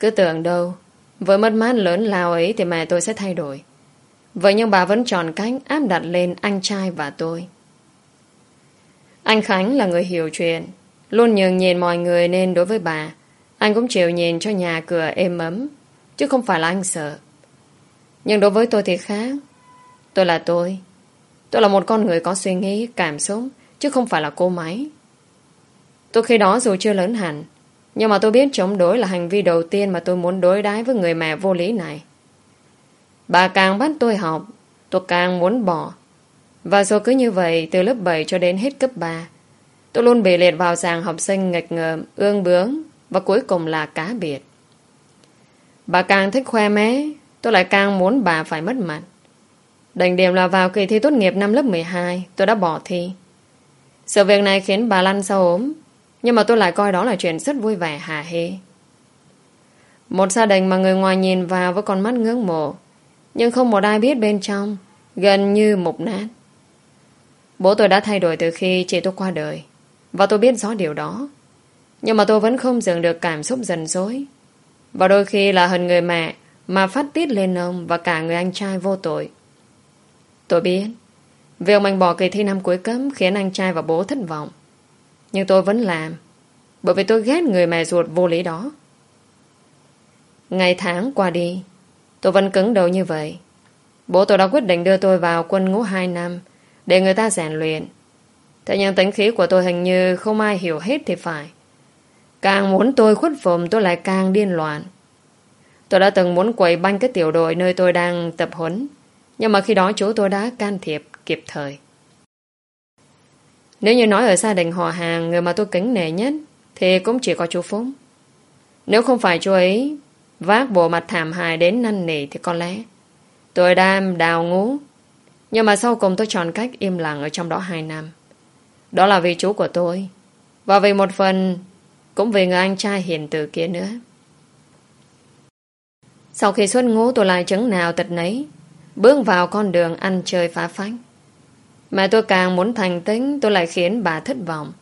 Cứ tưởng đâu, với mất mát lớn lao ấy thì mẹ tôi sẽ thay đổi. Vậy nhưng bà vẫn tròn cách áp đặt lên anh trai và tôi. Anh Khánh là người hiểu chuyện, luôn nhường nhìn mọi người nên đối với bà, anh cũng chịu nhìn cho nhà cửa êm ấm, chứ không phải là anh sợ. Nhưng đối với tôi thì khác. Tôi là tôi. Tôi là một con người có suy nghĩ, cảm xúc, chứ không phải là cô máy. Tôi khi đó dù chưa lớn hẳn, Nhưng mà tôi biết chống đối là hành vi đầu tiên Mà tôi muốn đối đái với người mẹ vô lý này. Bà càng bắt tôi học, Tôi càng muốn bỏ. Và rồi cứ như vậy, Từ lớp 7 cho đến hết cấp 3 Tôi luôn bị liệt vào dạng học sinh nghịch ngợm, Ương bướng Và cuối cùng là cá biệt. Bà càng thích khoe mé, Tôi lại càng muốn bà phải mất mặt. Đành điểm là vào kỳ thi tốt nghiệp năm lớp 12 Tôi đã bỏ thi. Sự việc này khiến bà lăn sau ốm nhưng mà tôi lại coi đó là chuyện rất vui vẻ hà hê. Một gia đình mà người ngoài nhìn vào với con mắt ngưỡng mộ, nhưng không một ai biết bên trong, gần như mục nát. Bố tôi đã thay đổi từ khi chị tôi qua đời, và tôi biết rõ điều đó. Nhưng mà tôi vẫn không dừng được cảm xúc dần dối. Và đôi khi là hình người mẹ mà phát tiết lên ông và cả người anh trai vô tội. Tôi biết, việc mình bỏ kỳ thi năm cuối cấp khiến anh trai và bố thất vọng. Nhưng tôi vẫn làm, Bởi vì tôi ghét người mẹ ruột vô lý đó. Ngày tháng qua đi, Tôi vẫn cứng đầu như vậy. Bố tôi đã quyết định đưa tôi vào quân ngũ 2 năm Để người ta rèn luyện. Thế nhưng tính khí của tôi hình như Không ai hiểu hết thì phải. Càng muốn tôi khuất phục, tôi lại càng điên loạn. Tôi đã từng muốn quậy banh cái tiểu đội Nơi tôi đang tập huấn, Nhưng mà khi đó chú tôi đã can thiệp kịp thời nếu như nói ở gia đình họ hàng, Người mà tôi kính nể nhất, Thì cũng chỉ có chú Phúc. Nếu không phải chú ấy Vác bộ mặt thảm hại đến năn nỉ Thì có lẽ tôi đang đào ngũ. Nhưng mà sau cùng tôi chọn cách im lặng Ở trong đó hai năm. Đó là vì chú của tôi, Và vì một phần Cũng vì người anh trai hiền từ kia nữa. Sau khi xuất ngũ, tôi lại chứng nào tật nấy, Bước vào con đường ăn chơi phá phách mà tôi càng muốn thành tính Tôi lại khiến bà thất vọng.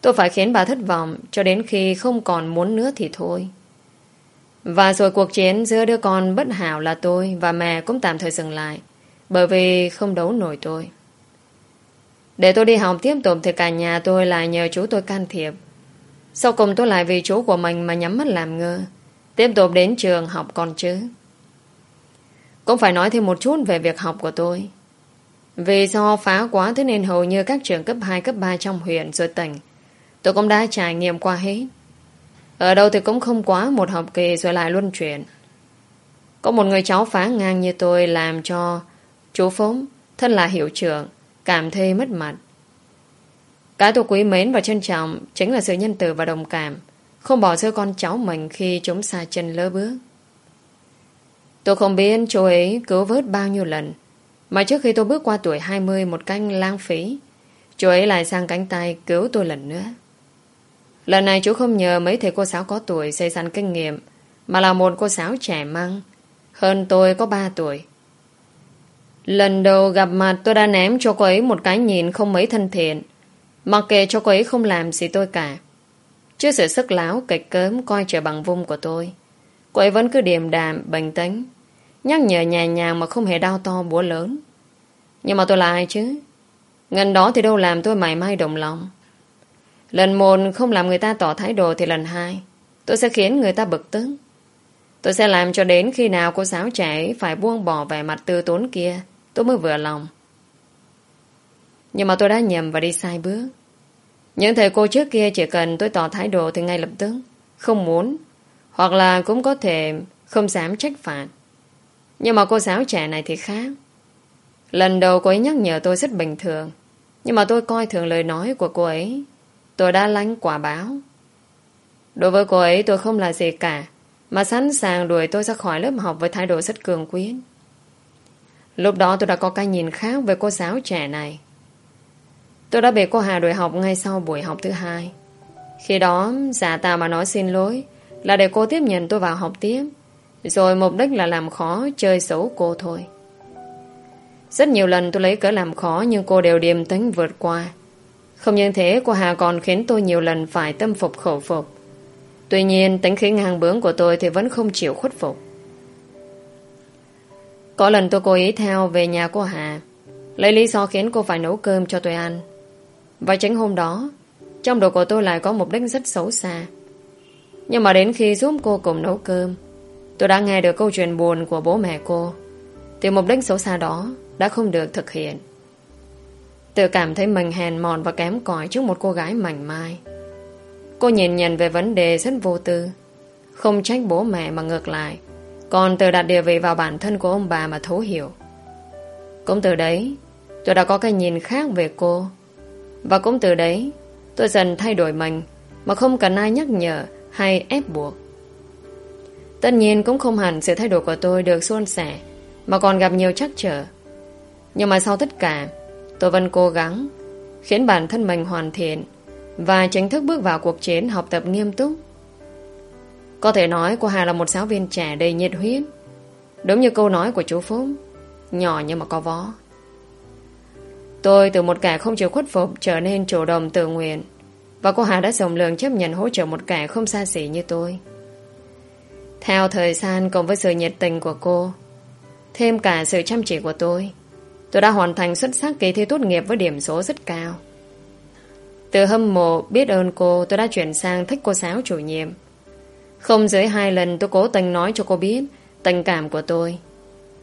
Tôi phải khiến bà thất vọng, Cho đến khi không còn muốn nữa thì thôi. Và rồi cuộc chiến giữa đứa con bất hảo là tôi Và mẹ cũng tạm thời dừng lại, Bởi vì không đấu nổi tôi. Để tôi đi học tiếp tục Thì cả nhà tôi lại nhờ chú tôi can thiệp. Sau cùng tôi lại vì chú của mình Mà nhắm mắt làm ngơ. Tiếp tục đến trường học còn chứ. Cũng phải nói thêm một chút Về việc học của tôi vì do phá quá thế nên hầu như các trường cấp 2, cấp 3 trong huyện rồi tỉnh, tôi cũng đã trải nghiệm qua hết. Ở đâu thì cũng không quá một học kỳ rồi lại luân chuyển. Có một người cháu phá ngang như tôi làm cho chú Phốm, thân là hiệu trưởng, cảm thấy mất mặt. Cái tôi quý mến và trân trọng chính là sự nhân từ và đồng cảm, không bỏ rơi con cháu mình khi chúng xa chân lỡ bước. Tôi không biết chú ấy cứu vớt bao nhiêu lần. Mà trước khi tôi bước qua tuổi 20 một canh lang phí, chú ấy lại sang cánh tay cứu tôi lần nữa. Lần này chú không nhờ mấy thầy cô giáo có tuổi xây sẵn kinh nghiệm, mà là một cô giáo trẻ măng, hơn tôi có 3 tuổi. Lần đầu gặp mặt tôi đã ném cho cô ấy một cái nhìn không mấy thân thiện, mặc kệ cho cô ấy không làm gì tôi cả. Trước sự sức láo kịch cớm coi trời bằng vung của tôi, cô ấy vẫn cứ điềm đạm, bình tĩnh, nhắc nhở nhẹ nhàng mà không hề đau to búa lớn. Nhưng mà tôi là ai chứ? Ngân đó thì đâu làm tôi mảy may đồng lòng. Lần một không làm người ta tỏ thái độ thì lần hai, tôi sẽ khiến người ta bực tức. Tôi sẽ làm cho đến khi nào cô giáo trẻ phải buông bỏ vẻ mặt tư tốn kia, tôi mới vừa lòng. Nhưng mà tôi đã nhầm và đi sai bước. Những thầy cô trước kia chỉ cần tôi tỏ thái độ thì ngay lập tức, không muốn, hoặc là cũng có thể không dám trách phạt. Nhưng mà cô giáo trẻ này thì khác. Lần đầu cô ấy nhắc nhở tôi rất bình thường. Nhưng mà tôi coi thường lời nói của cô ấy. Tôi đã lánh quả báo. Đối với cô ấy, tôi không là gì cả, Mà sẵn sàng đuổi tôi ra khỏi lớp học Với thái độ rất cường quyết. Lúc đó tôi đã có cái nhìn khác Về cô giáo trẻ này. Tôi đã bị cô Hà đuổi học ngay sau buổi học thứ hai. Khi đó giả tà mà nói xin lỗi Là để cô tiếp nhận tôi vào học tiếp. Rồi mục đích là làm khó Chơi xấu cô thôi Rất nhiều lần tôi lấy cỡ làm khó Nhưng cô đều điềm tĩnh vượt qua không những thế, cô Hà còn khiến tôi nhiều lần phải tâm phục khẩu phục. Tuy nhiên, tính khí ngang bướng của tôi thì vẫn không chịu khuất phục. Có lần tôi cố ý theo về nhà cô Hà, lấy lý do khiến cô phải nấu cơm cho tôi ăn. Và chính hôm đó, trong đầu của tôi lại có mục đích rất xấu xa. Nhưng mà đến khi giúp cô cùng nấu cơm tôi đã nghe được câu chuyện buồn của bố mẹ cô thì mục đích xấu xa đó đã không được thực hiện. Tự cảm thấy mình hèn mòn và kém cỏi trước một cô gái mảnh mai. Cô nhìn nhận về vấn đề rất vô tư. Không trách bố mẹ mà ngược lại. Còn tự đặt địa vị vào bản thân của ông bà mà thấu hiểu. Cũng từ đấy, tôi đã có cái nhìn khác về cô. Và cũng từ đấy, tôi dần thay đổi mình mà không cần ai nhắc nhở hay ép buộc. Tất nhiên cũng không hẳn sự thay đổi của tôi được suôn sẻ mà còn gặp nhiều trắc trở. Nhưng mà sau tất cả, Tôi vẫn cố gắng khiến bản thân mình hoàn thiện và chính thức bước vào cuộc chiến học tập nghiêm túc. Có thể nói cô Hà là một giáo viên trẻ đầy nhiệt huyết. Đúng như câu nói của chú Phúc, nhỏ nhưng mà có vó. Tôi từ một kẻ không chịu khuất phục trở nên chủ động tự nguyện và cô Hà đã rộng lượng chấp nhận hỗ trợ một kẻ không xa xỉ như tôi. Theo thời gian cùng với sự nhiệt tình của cô, thêm cả sự chăm chỉ của tôi, Tôi đã hoàn thành xuất sắc kỳ thi tốt nghiệp với điểm số rất cao. Từ hâm mộ biết ơn cô tôi đã chuyển sang thích cô giáo chủ nhiệm. Không dưới hai lần tôi cố tình nói cho cô biết tình cảm của tôi.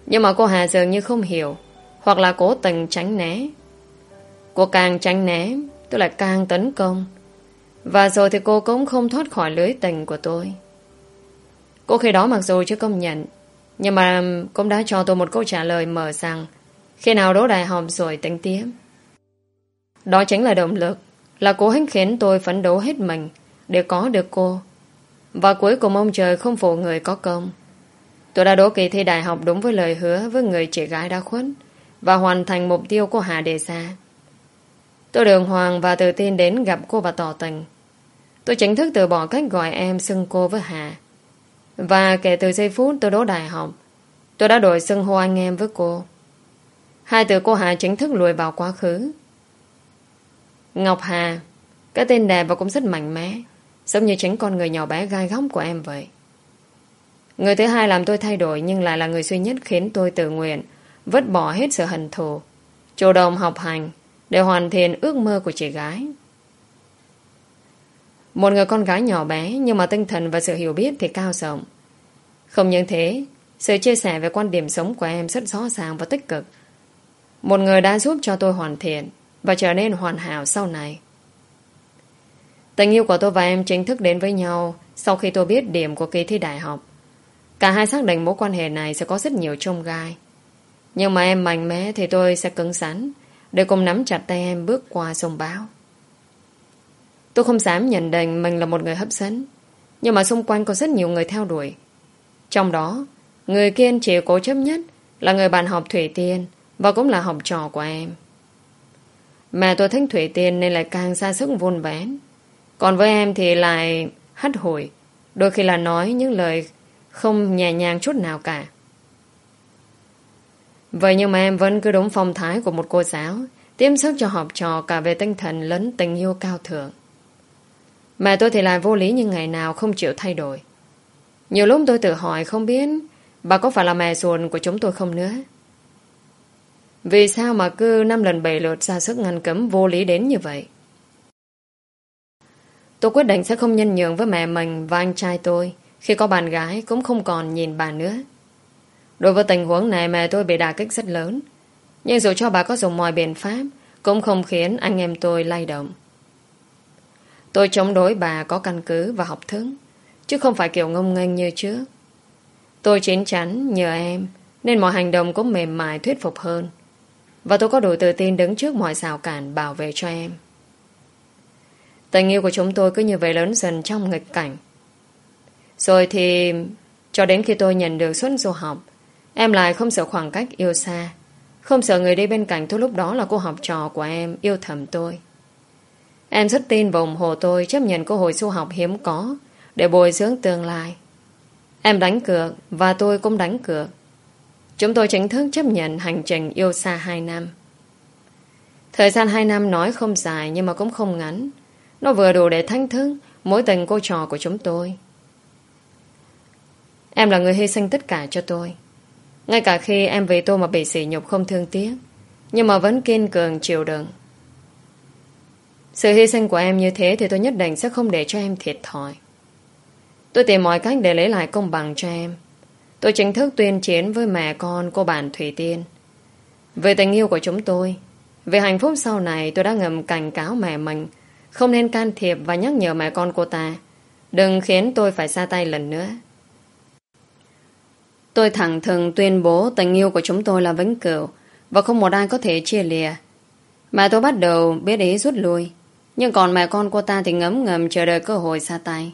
Nhưng mà cô Hà dường như không hiểu hoặc là cố tình tránh né. Cô càng tránh né tôi lại càng tấn công. Và rồi thì cô cũng không thoát khỏi lưới tình của tôi. Cô khi đó mặc dù chưa công nhận nhưng mà cũng đã cho tôi một câu trả lời mở rằng khi nào đỗ đại học rồi tính tiếp. Đó chính là động lực, là cố hãnh khiến tôi phấn đấu hết mình để có được cô. Và cuối cùng ông trời không phụ người có công. Tôi đã đỗ kỳ thi đại học đúng với lời hứa với người chị gái đã khuất và hoàn thành mục tiêu của Hà đề ra. Tôi đường hoàng và tự tin đến gặp cô và tỏ tình. Tôi chính thức từ bỏ cách gọi em xưng cô với Hà. Và kể từ giây phút tôi đỗ đại học, tôi đã đổi xưng hô anh em với cô. Hai từ cô Hà chính thức lùi vào quá khứ. Ngọc Hà, cái tên đẹp và cũng rất mạnh mẽ, giống như chính con người nhỏ bé gai góc của em vậy. Người thứ hai làm tôi thay đổi nhưng lại là người duy nhất khiến tôi tự nguyện, vứt bỏ hết sự hận thù, chủ động học hành để hoàn thiện ước mơ của chị gái. Một người con gái nhỏ bé nhưng mà tinh thần và sự hiểu biết thì cao rộng. Không những thế, sự chia sẻ về quan điểm sống của em rất rõ ràng và tích cực một người đã giúp cho tôi hoàn thiện và trở nên hoàn hảo sau này. Tình yêu của tôi và em chính thức đến với nhau sau khi tôi biết điểm của kỳ thi đại học. Cả hai xác định mối quan hệ này sẽ có rất nhiều trông gai. Nhưng mà em mạnh mẽ thì tôi sẽ cứng rắn để cùng nắm chặt tay em bước qua sông báo. Tôi không dám nhận định mình là một người hấp dẫn, nhưng mà xung quanh có rất nhiều người theo đuổi. Trong đó, Người kiên trì cố chấp nhất Là người bạn học Thủy Tiên Và cũng là học trò của em. Mẹ tôi thích Thủy Tiên Nên lại càng xa sức vun vén. Còn với em thì lại hắt hủi, Đôi khi là nói những lời Không nhẹ nhàng chút nào cả. Vậy nhưng mà em vẫn cứ đúng phong thái của một cô giáo, Tiêm sức cho học trò cả về tinh thần lẫn tình yêu cao thượng. Mẹ tôi thì lại vô lý như ngày nào không chịu thay đổi. Nhiều lúc tôi tự hỏi không biết Bà có phải là mẹ ruột của chúng tôi không nữa. Vì sao mà cứ năm lần bảy lượt ra sức ngăn cấm vô lý đến như vậy? Tôi quyết định sẽ không nhân nhượng với mẹ mình và anh trai tôi. Khi có bạn gái cũng không còn nhìn bà nữa. Đối với tình huống này mẹ tôi bị đả kích rất lớn. Nhưng dù cho bà có dùng mọi biện pháp, Cũng không khiến anh em tôi lay động. Tôi chống đối bà có căn cứ và học thức, Chứ không phải kiểu ngông nghênh như trước. Tôi chín chắn nhờ em, Nên mọi hành động cũng mềm mại, thuyết phục hơn. Và tôi có đủ tự tin đứng trước mọi rào cản bảo vệ cho em. Tình yêu của chúng tôi cứ như vậy lớn dần trong nghịch cảnh. Rồi thì, Cho đến khi tôi nhận được suất du học, Em lại không sợ khoảng cách yêu xa, Không sợ người đi bên cạnh tôi lúc đó là cô học trò của em Yêu thầm tôi. Em rất tin và ủng hộ tôi, Chấp nhận cơ hội du học hiếm có. Để bồi dưỡng tương lai. Em đánh cược, và tôi cũng đánh cược. Chúng tôi chính thức chấp nhận hành trình yêu xa 2 năm. Thời gian 2 năm nói không dài, nhưng mà cũng không ngắn. Nó vừa đủ để thanh thức mối tình cô trò của chúng tôi. Em là người hy sinh tất cả cho tôi. Ngay cả khi em vì tôi mà bị sỉ nhục không thương tiếc, Nhưng mà vẫn kiên cường chịu đựng. Sự hy sinh của em như thế Thì tôi nhất định sẽ không để cho em thiệt thòi. Tôi tìm mọi cách để lấy lại công bằng cho em. Tôi chính thức tuyên chiến với mẹ con, cô bạn Thủy Tiên. Về tình yêu của chúng tôi, Về hạnh phúc sau này tôi đã ngầm cảnh cáo mẹ mình, Không nên can thiệp và nhắc nhở mẹ con cô ta. Đừng khiến tôi phải xa tay lần nữa. Tôi thẳng thừng tuyên bố tình yêu của chúng tôi là vĩnh cửu và không một ai có thể chia lìa. Mẹ tôi bắt đầu biết ý rút lui nhưng còn mẹ con cô ta thì ngấm ngầm chờ đợi cơ hội xa tay.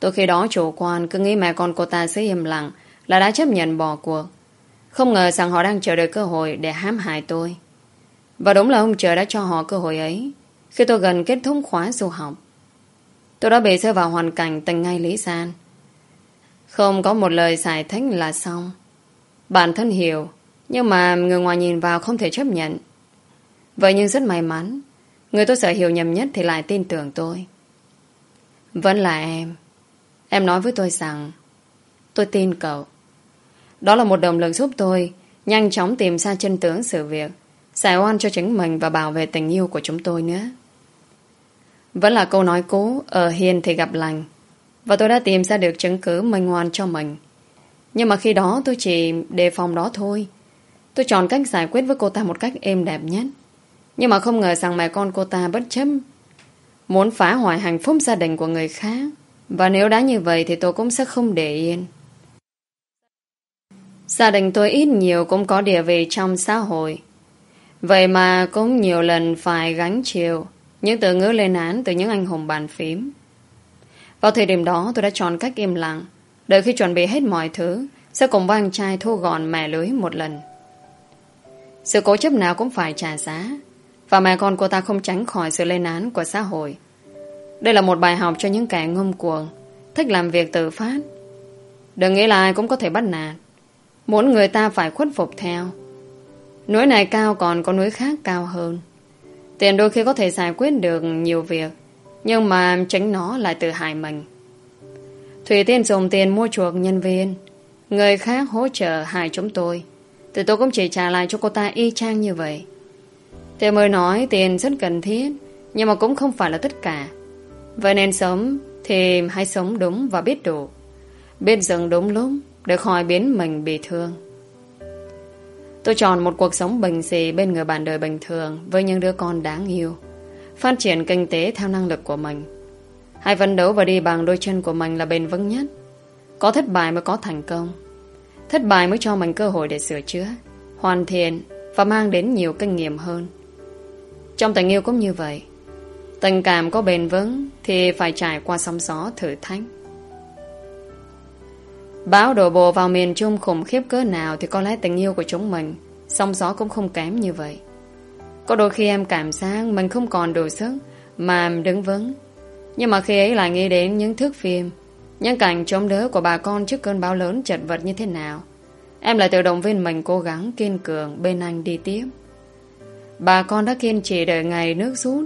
Tôi khi đó chủ quan cứ nghĩ mẹ con cô ta sẽ im lặng là đã chấp nhận bỏ cuộc. Không ngờ rằng họ đang chờ đợi cơ hội để hãm hại tôi. Và đúng là ông trời đã cho họ cơ hội ấy khi tôi gần kết thúc khóa du học. Tôi đã bị rơi vào hoàn cảnh tình ngay lý gian. Không có một lời giải thích là xong. Bản thân hiểu, nhưng mà người ngoài nhìn vào không thể chấp nhận. Vậy nhưng rất may mắn, người tôi sợ hiểu nhầm nhất thì lại tin tưởng tôi. Vẫn là em. Em nói với tôi rằng tôi tin cậu. Đó là một động lực giúp tôi nhanh chóng tìm ra chân tướng sự việc, giải oan cho chính mình và bảo vệ tình yêu của chúng tôi nữa. Vẫn là câu nói cũ, ở hiền thì gặp lành, và tôi đã tìm ra được chứng cứ minh ngoan cho mình. Nhưng mà khi đó tôi chỉ đề phòng đó thôi. Tôi chọn cách giải quyết với cô ta một cách êm đẹp nhất. Nhưng mà không ngờ rằng mẹ con cô ta bất chấp, muốn phá hoại hạnh phúc gia đình của người khác. Và nếu đã như vậy thì tôi cũng sẽ không để yên. Gia đình tôi ít nhiều cũng có địa vị trong xã hội. Vậy mà cũng nhiều lần phải gánh chịu những từ ngữ lên án từ những anh hùng bàn phím. Vào thời điểm đó tôi đã chọn cách im lặng, Đợi khi chuẩn bị hết mọi thứ, Sẽ cùng với anh trai thu gọn mẹ lưới một lần Sự cố chấp nào cũng phải trả giá và mẹ con cô ta không tránh khỏi sự lên án của xã hội. Đây là một bài học cho những kẻ ngông cuồng, Thích làm việc tự phát. Đừng nghĩ là ai cũng có thể bắt nạt. Muốn người ta phải khuất phục theo. Núi này cao còn có núi khác cao hơn. Tiền đôi khi có thể giải quyết được nhiều việc, nhưng mà tránh nó lại tự hại mình. Thủy Tiên dùng tiền mua chuộc nhân viên. Người khác hỗ trợ hại chúng tôi. Thì tôi cũng chỉ trả lại cho cô ta y chang như vậy. Thế mới nói tiền rất cần thiết, Nhưng mà cũng không phải là tất cả. Vậy nên sống Thì hãy sống đúng và biết đủ. Biết dừng đúng lúc Để khỏi biến mình bị thương. Tôi chọn một cuộc sống bình dị Bên người bạn đời bình thường Với những đứa con đáng yêu, Phát triển kinh tế theo năng lực của mình. Hãy phấn đấu và đi bằng đôi chân của mình là bền vững nhất. Có thất bại mới có thành công. Thất bại mới cho mình cơ hội để sửa chữa, Hoàn thiện Và mang đến nhiều kinh nghiệm hơn. Trong tình yêu cũng như vậy. Tình cảm có bền vững Thì phải trải qua sóng gió thử thách. Bão đổ bộ vào miền Trung khủng khiếp cỡ nào Thì có lẽ tình yêu của chúng mình, sóng gió cũng không kém như vậy. Có đôi khi em cảm giác Mình không còn đủ sức Mà đứng vững. Nhưng mà khi ấy lại nghĩ đến những thước phim, Những cảnh chống đỡ của bà con Trước cơn bão lớn chật vật như thế nào, Em lại tự động viên mình cố gắng kiên cường Bên anh đi tiếp. Bà con đã kiên trì đợi ngày nước rút,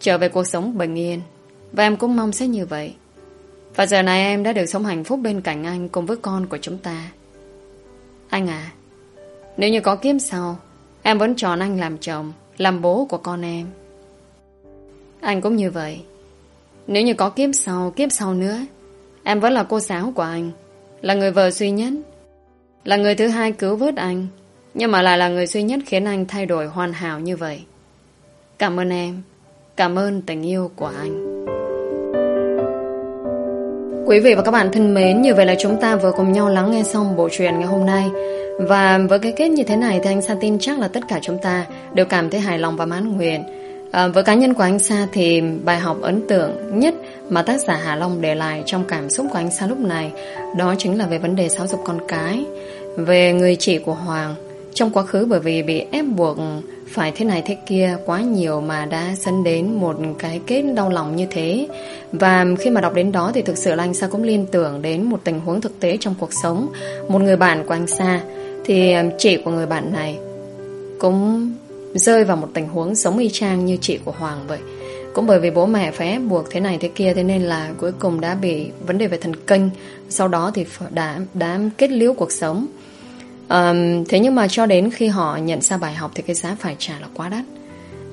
Trở về cuộc sống bình yên. Và em cũng mong sẽ như vậy. Và giờ này em đã được sống hạnh phúc bên cạnh anh Cùng với con của chúng ta. Anh à Nếu như có kiếp sau, Em vẫn chọn anh làm chồng, Làm bố của con em. Anh cũng như vậy. Nếu như có kiếp sau Kiếp sau nữa, Em vẫn là cô giáo của anh, Là người vợ duy nhất, Là người thứ hai cứu vớt anh. Nhưng mà lại là người duy nhất khiến anh thay đổi hoàn hảo như vậy. Cảm ơn em. Cảm ơn tình yêu của anh. Quý vị và các bạn thân mến Như vậy là chúng ta vừa cùng nhau lắng nghe xong bộ truyện ngày hôm nay. Và với cái kết như thế này Thì anh Sa tin chắc là tất cả chúng ta Đều cảm thấy hài lòng và mãn nguyện. À, Với cá nhân của anh Sa thì Bài học ấn tượng nhất Mà tác giả Hà Long để lại trong cảm xúc của anh Sa lúc này Đó chính là về vấn đề giáo dục con cái Về người chị của Hoàng. Trong quá khứ bởi vì bị ép buộc phải thế này thế kia quá nhiều mà đã dẫn đến một cái kết đau lòng như thế. Và khi mà đọc đến đó thì thực sự là anh Sa cũng liên tưởng đến một tình huống thực tế trong cuộc sống. Một người bạn của anh Sa thì um, chị của người bạn này cũng rơi vào một tình huống giống y chang như chị của Hoàng vậy. Cũng bởi vì bố mẹ phải ép buộc thế này thế kia Thế nên là cuối cùng đã bị vấn đề về thần kinh Sau đó thì đã, đã kết liễu cuộc sống um, Thế nhưng mà cho đến khi họ nhận ra bài học Thì cái giá phải trả là quá đắt.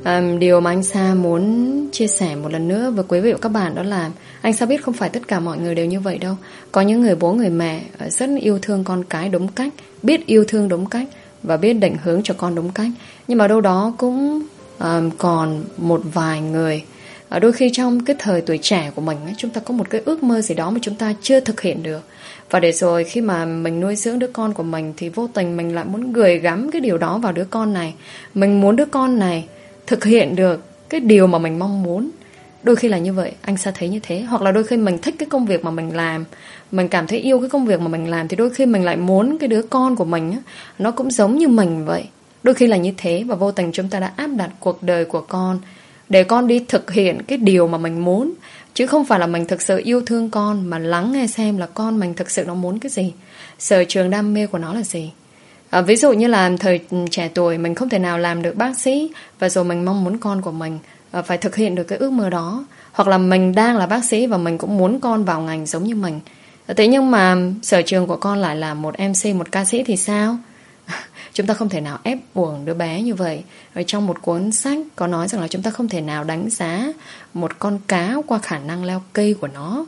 Um, Điều mà anh Sa muốn chia sẻ một lần nữa với quý vị và các bạn Đó là anh Sa biết không phải tất cả mọi người đều như vậy đâu. Có những người bố người mẹ ờ, rất yêu thương con cái đúng cách Biết yêu thương đúng cách Và biết định hướng cho con đúng cách. Nhưng mà đâu đó cũng um, còn một vài người. Ờ, đôi khi trong cái thời tuổi trẻ của mình Chúng ta có một cái ước mơ gì đó mà chúng ta chưa thực hiện được và để rồi khi mà mình nuôi dưỡng đứa con của mình Thì vô tình mình lại muốn gửi gắm cái điều đó vào đứa con này. Mình muốn đứa con này thực hiện được cái điều mà mình mong muốn. Đôi khi là như vậy, anh sẽ thấy như thế. Hoặc là đôi khi mình thích cái công việc mà mình làm Mình cảm thấy yêu cái công việc mà mình làm Thì đôi khi mình lại muốn cái đứa con của mình Nó cũng giống như mình vậy. Đôi khi là như thế Và vô tình chúng ta đã áp đặt cuộc đời của con Để con đi thực hiện cái điều mà mình muốn. Chứ không phải là mình thực sự yêu thương con Mà lắng nghe xem là con mình thực sự nó muốn cái gì. Sở trường đam mê của nó là gì? À, Ví dụ như là thời trẻ tuổi Mình không thể nào làm được bác sĩ Và rồi mình mong muốn con của mình à, Phải thực hiện được cái ước mơ đó. Hoặc là mình đang là bác sĩ Và mình cũng muốn con vào ngành giống như mình. À, Thế nhưng mà sở trường của con lại là một MC, một ca sĩ thì sao? Chúng ta không thể nào ép buộc đứa bé như vậy. Ở trong một cuốn sách có nói rằng là chúng ta không thể nào đánh giá một con cá qua khả năng leo cây của nó.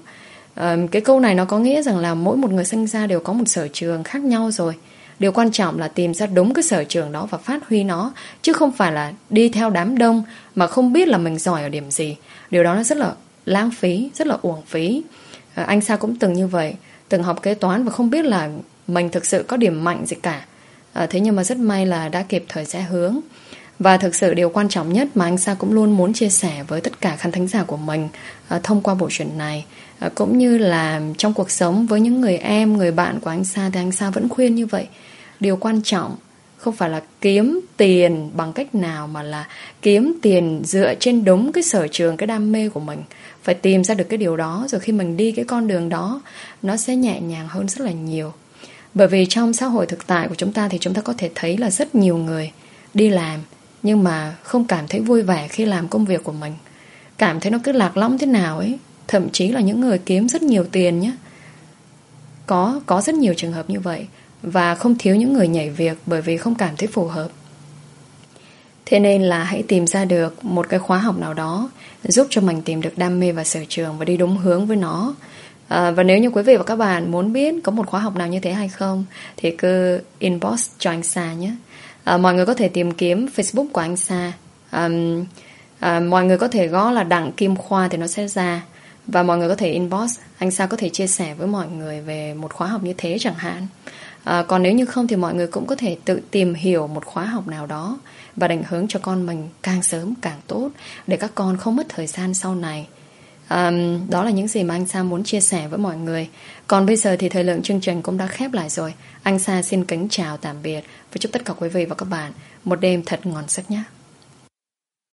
À, Cái câu này nó có nghĩa rằng là mỗi một người sinh ra đều có một sở trường khác nhau rồi. Điều quan trọng là tìm ra đúng cái sở trường đó và phát huy nó Chứ không phải là đi theo đám đông mà không biết là mình giỏi ở điểm gì. Điều đó nó rất là lãng phí, rất là uổng phí. À, Anh Sa cũng từng như vậy Từng học kế toán và không biết là mình thực sự có điểm mạnh gì cả à, Thế nhưng mà rất may là đã kịp thời rẽ hướng. Và thực sự điều quan trọng nhất mà anh Sa cũng luôn muốn chia sẻ với tất cả khán thính giả của mình à, Thông qua bộ truyện này. À, Cũng như là trong cuộc sống với những người em, người bạn của anh Sa Thì anh Sa vẫn khuyên như vậy. Điều quan trọng không phải là kiếm tiền bằng cách nào Mà là kiếm tiền dựa trên đúng cái sở trường, cái đam mê của mình. Phải tìm ra được cái điều đó Rồi khi mình đi cái con đường đó Nó sẽ nhẹ nhàng hơn rất là nhiều bởi vì trong xã hội thực tại của chúng ta thì chúng ta có thể thấy là rất nhiều người đi làm nhưng mà không cảm thấy vui vẻ khi làm công việc của mình. Cảm thấy nó cứ lạc lõng thế nào ấy. Thậm chí là những người kiếm rất nhiều tiền nhé. Có, có rất nhiều trường hợp như vậy. Và không thiếu những người nhảy việc bởi vì không cảm thấy phù hợp. Thế nên là hãy tìm ra được một cái khóa học nào đó giúp cho mình tìm được đam mê và sở trường và đi đúng hướng với nó. À, và nếu như quý vị và các bạn muốn biết có một khóa học nào như thế hay không thì cứ inbox cho anh Sa nhé. À, mọi người có thể tìm kiếm Facebook của anh Sa. À, à, mọi người có thể gõ là Đặng Kim Khoa thì nó sẽ ra. Và mọi người có thể inbox, anh Sa có thể chia sẻ với mọi người về một khóa học như thế chẳng hạn. À, còn nếu như không thì mọi người cũng có thể tự tìm hiểu một khóa học nào đó và định hướng cho con mình càng sớm càng tốt để các con không mất thời gian sau này um, Đó là những gì mà anh Sa muốn chia sẻ với mọi người. Còn bây giờ thì thời lượng chương trình cũng đã khép lại rồi. Anh Sa xin kính chào tạm biệt. Và chúc tất cả quý vị và các bạn Một đêm thật ngon giấc nhé.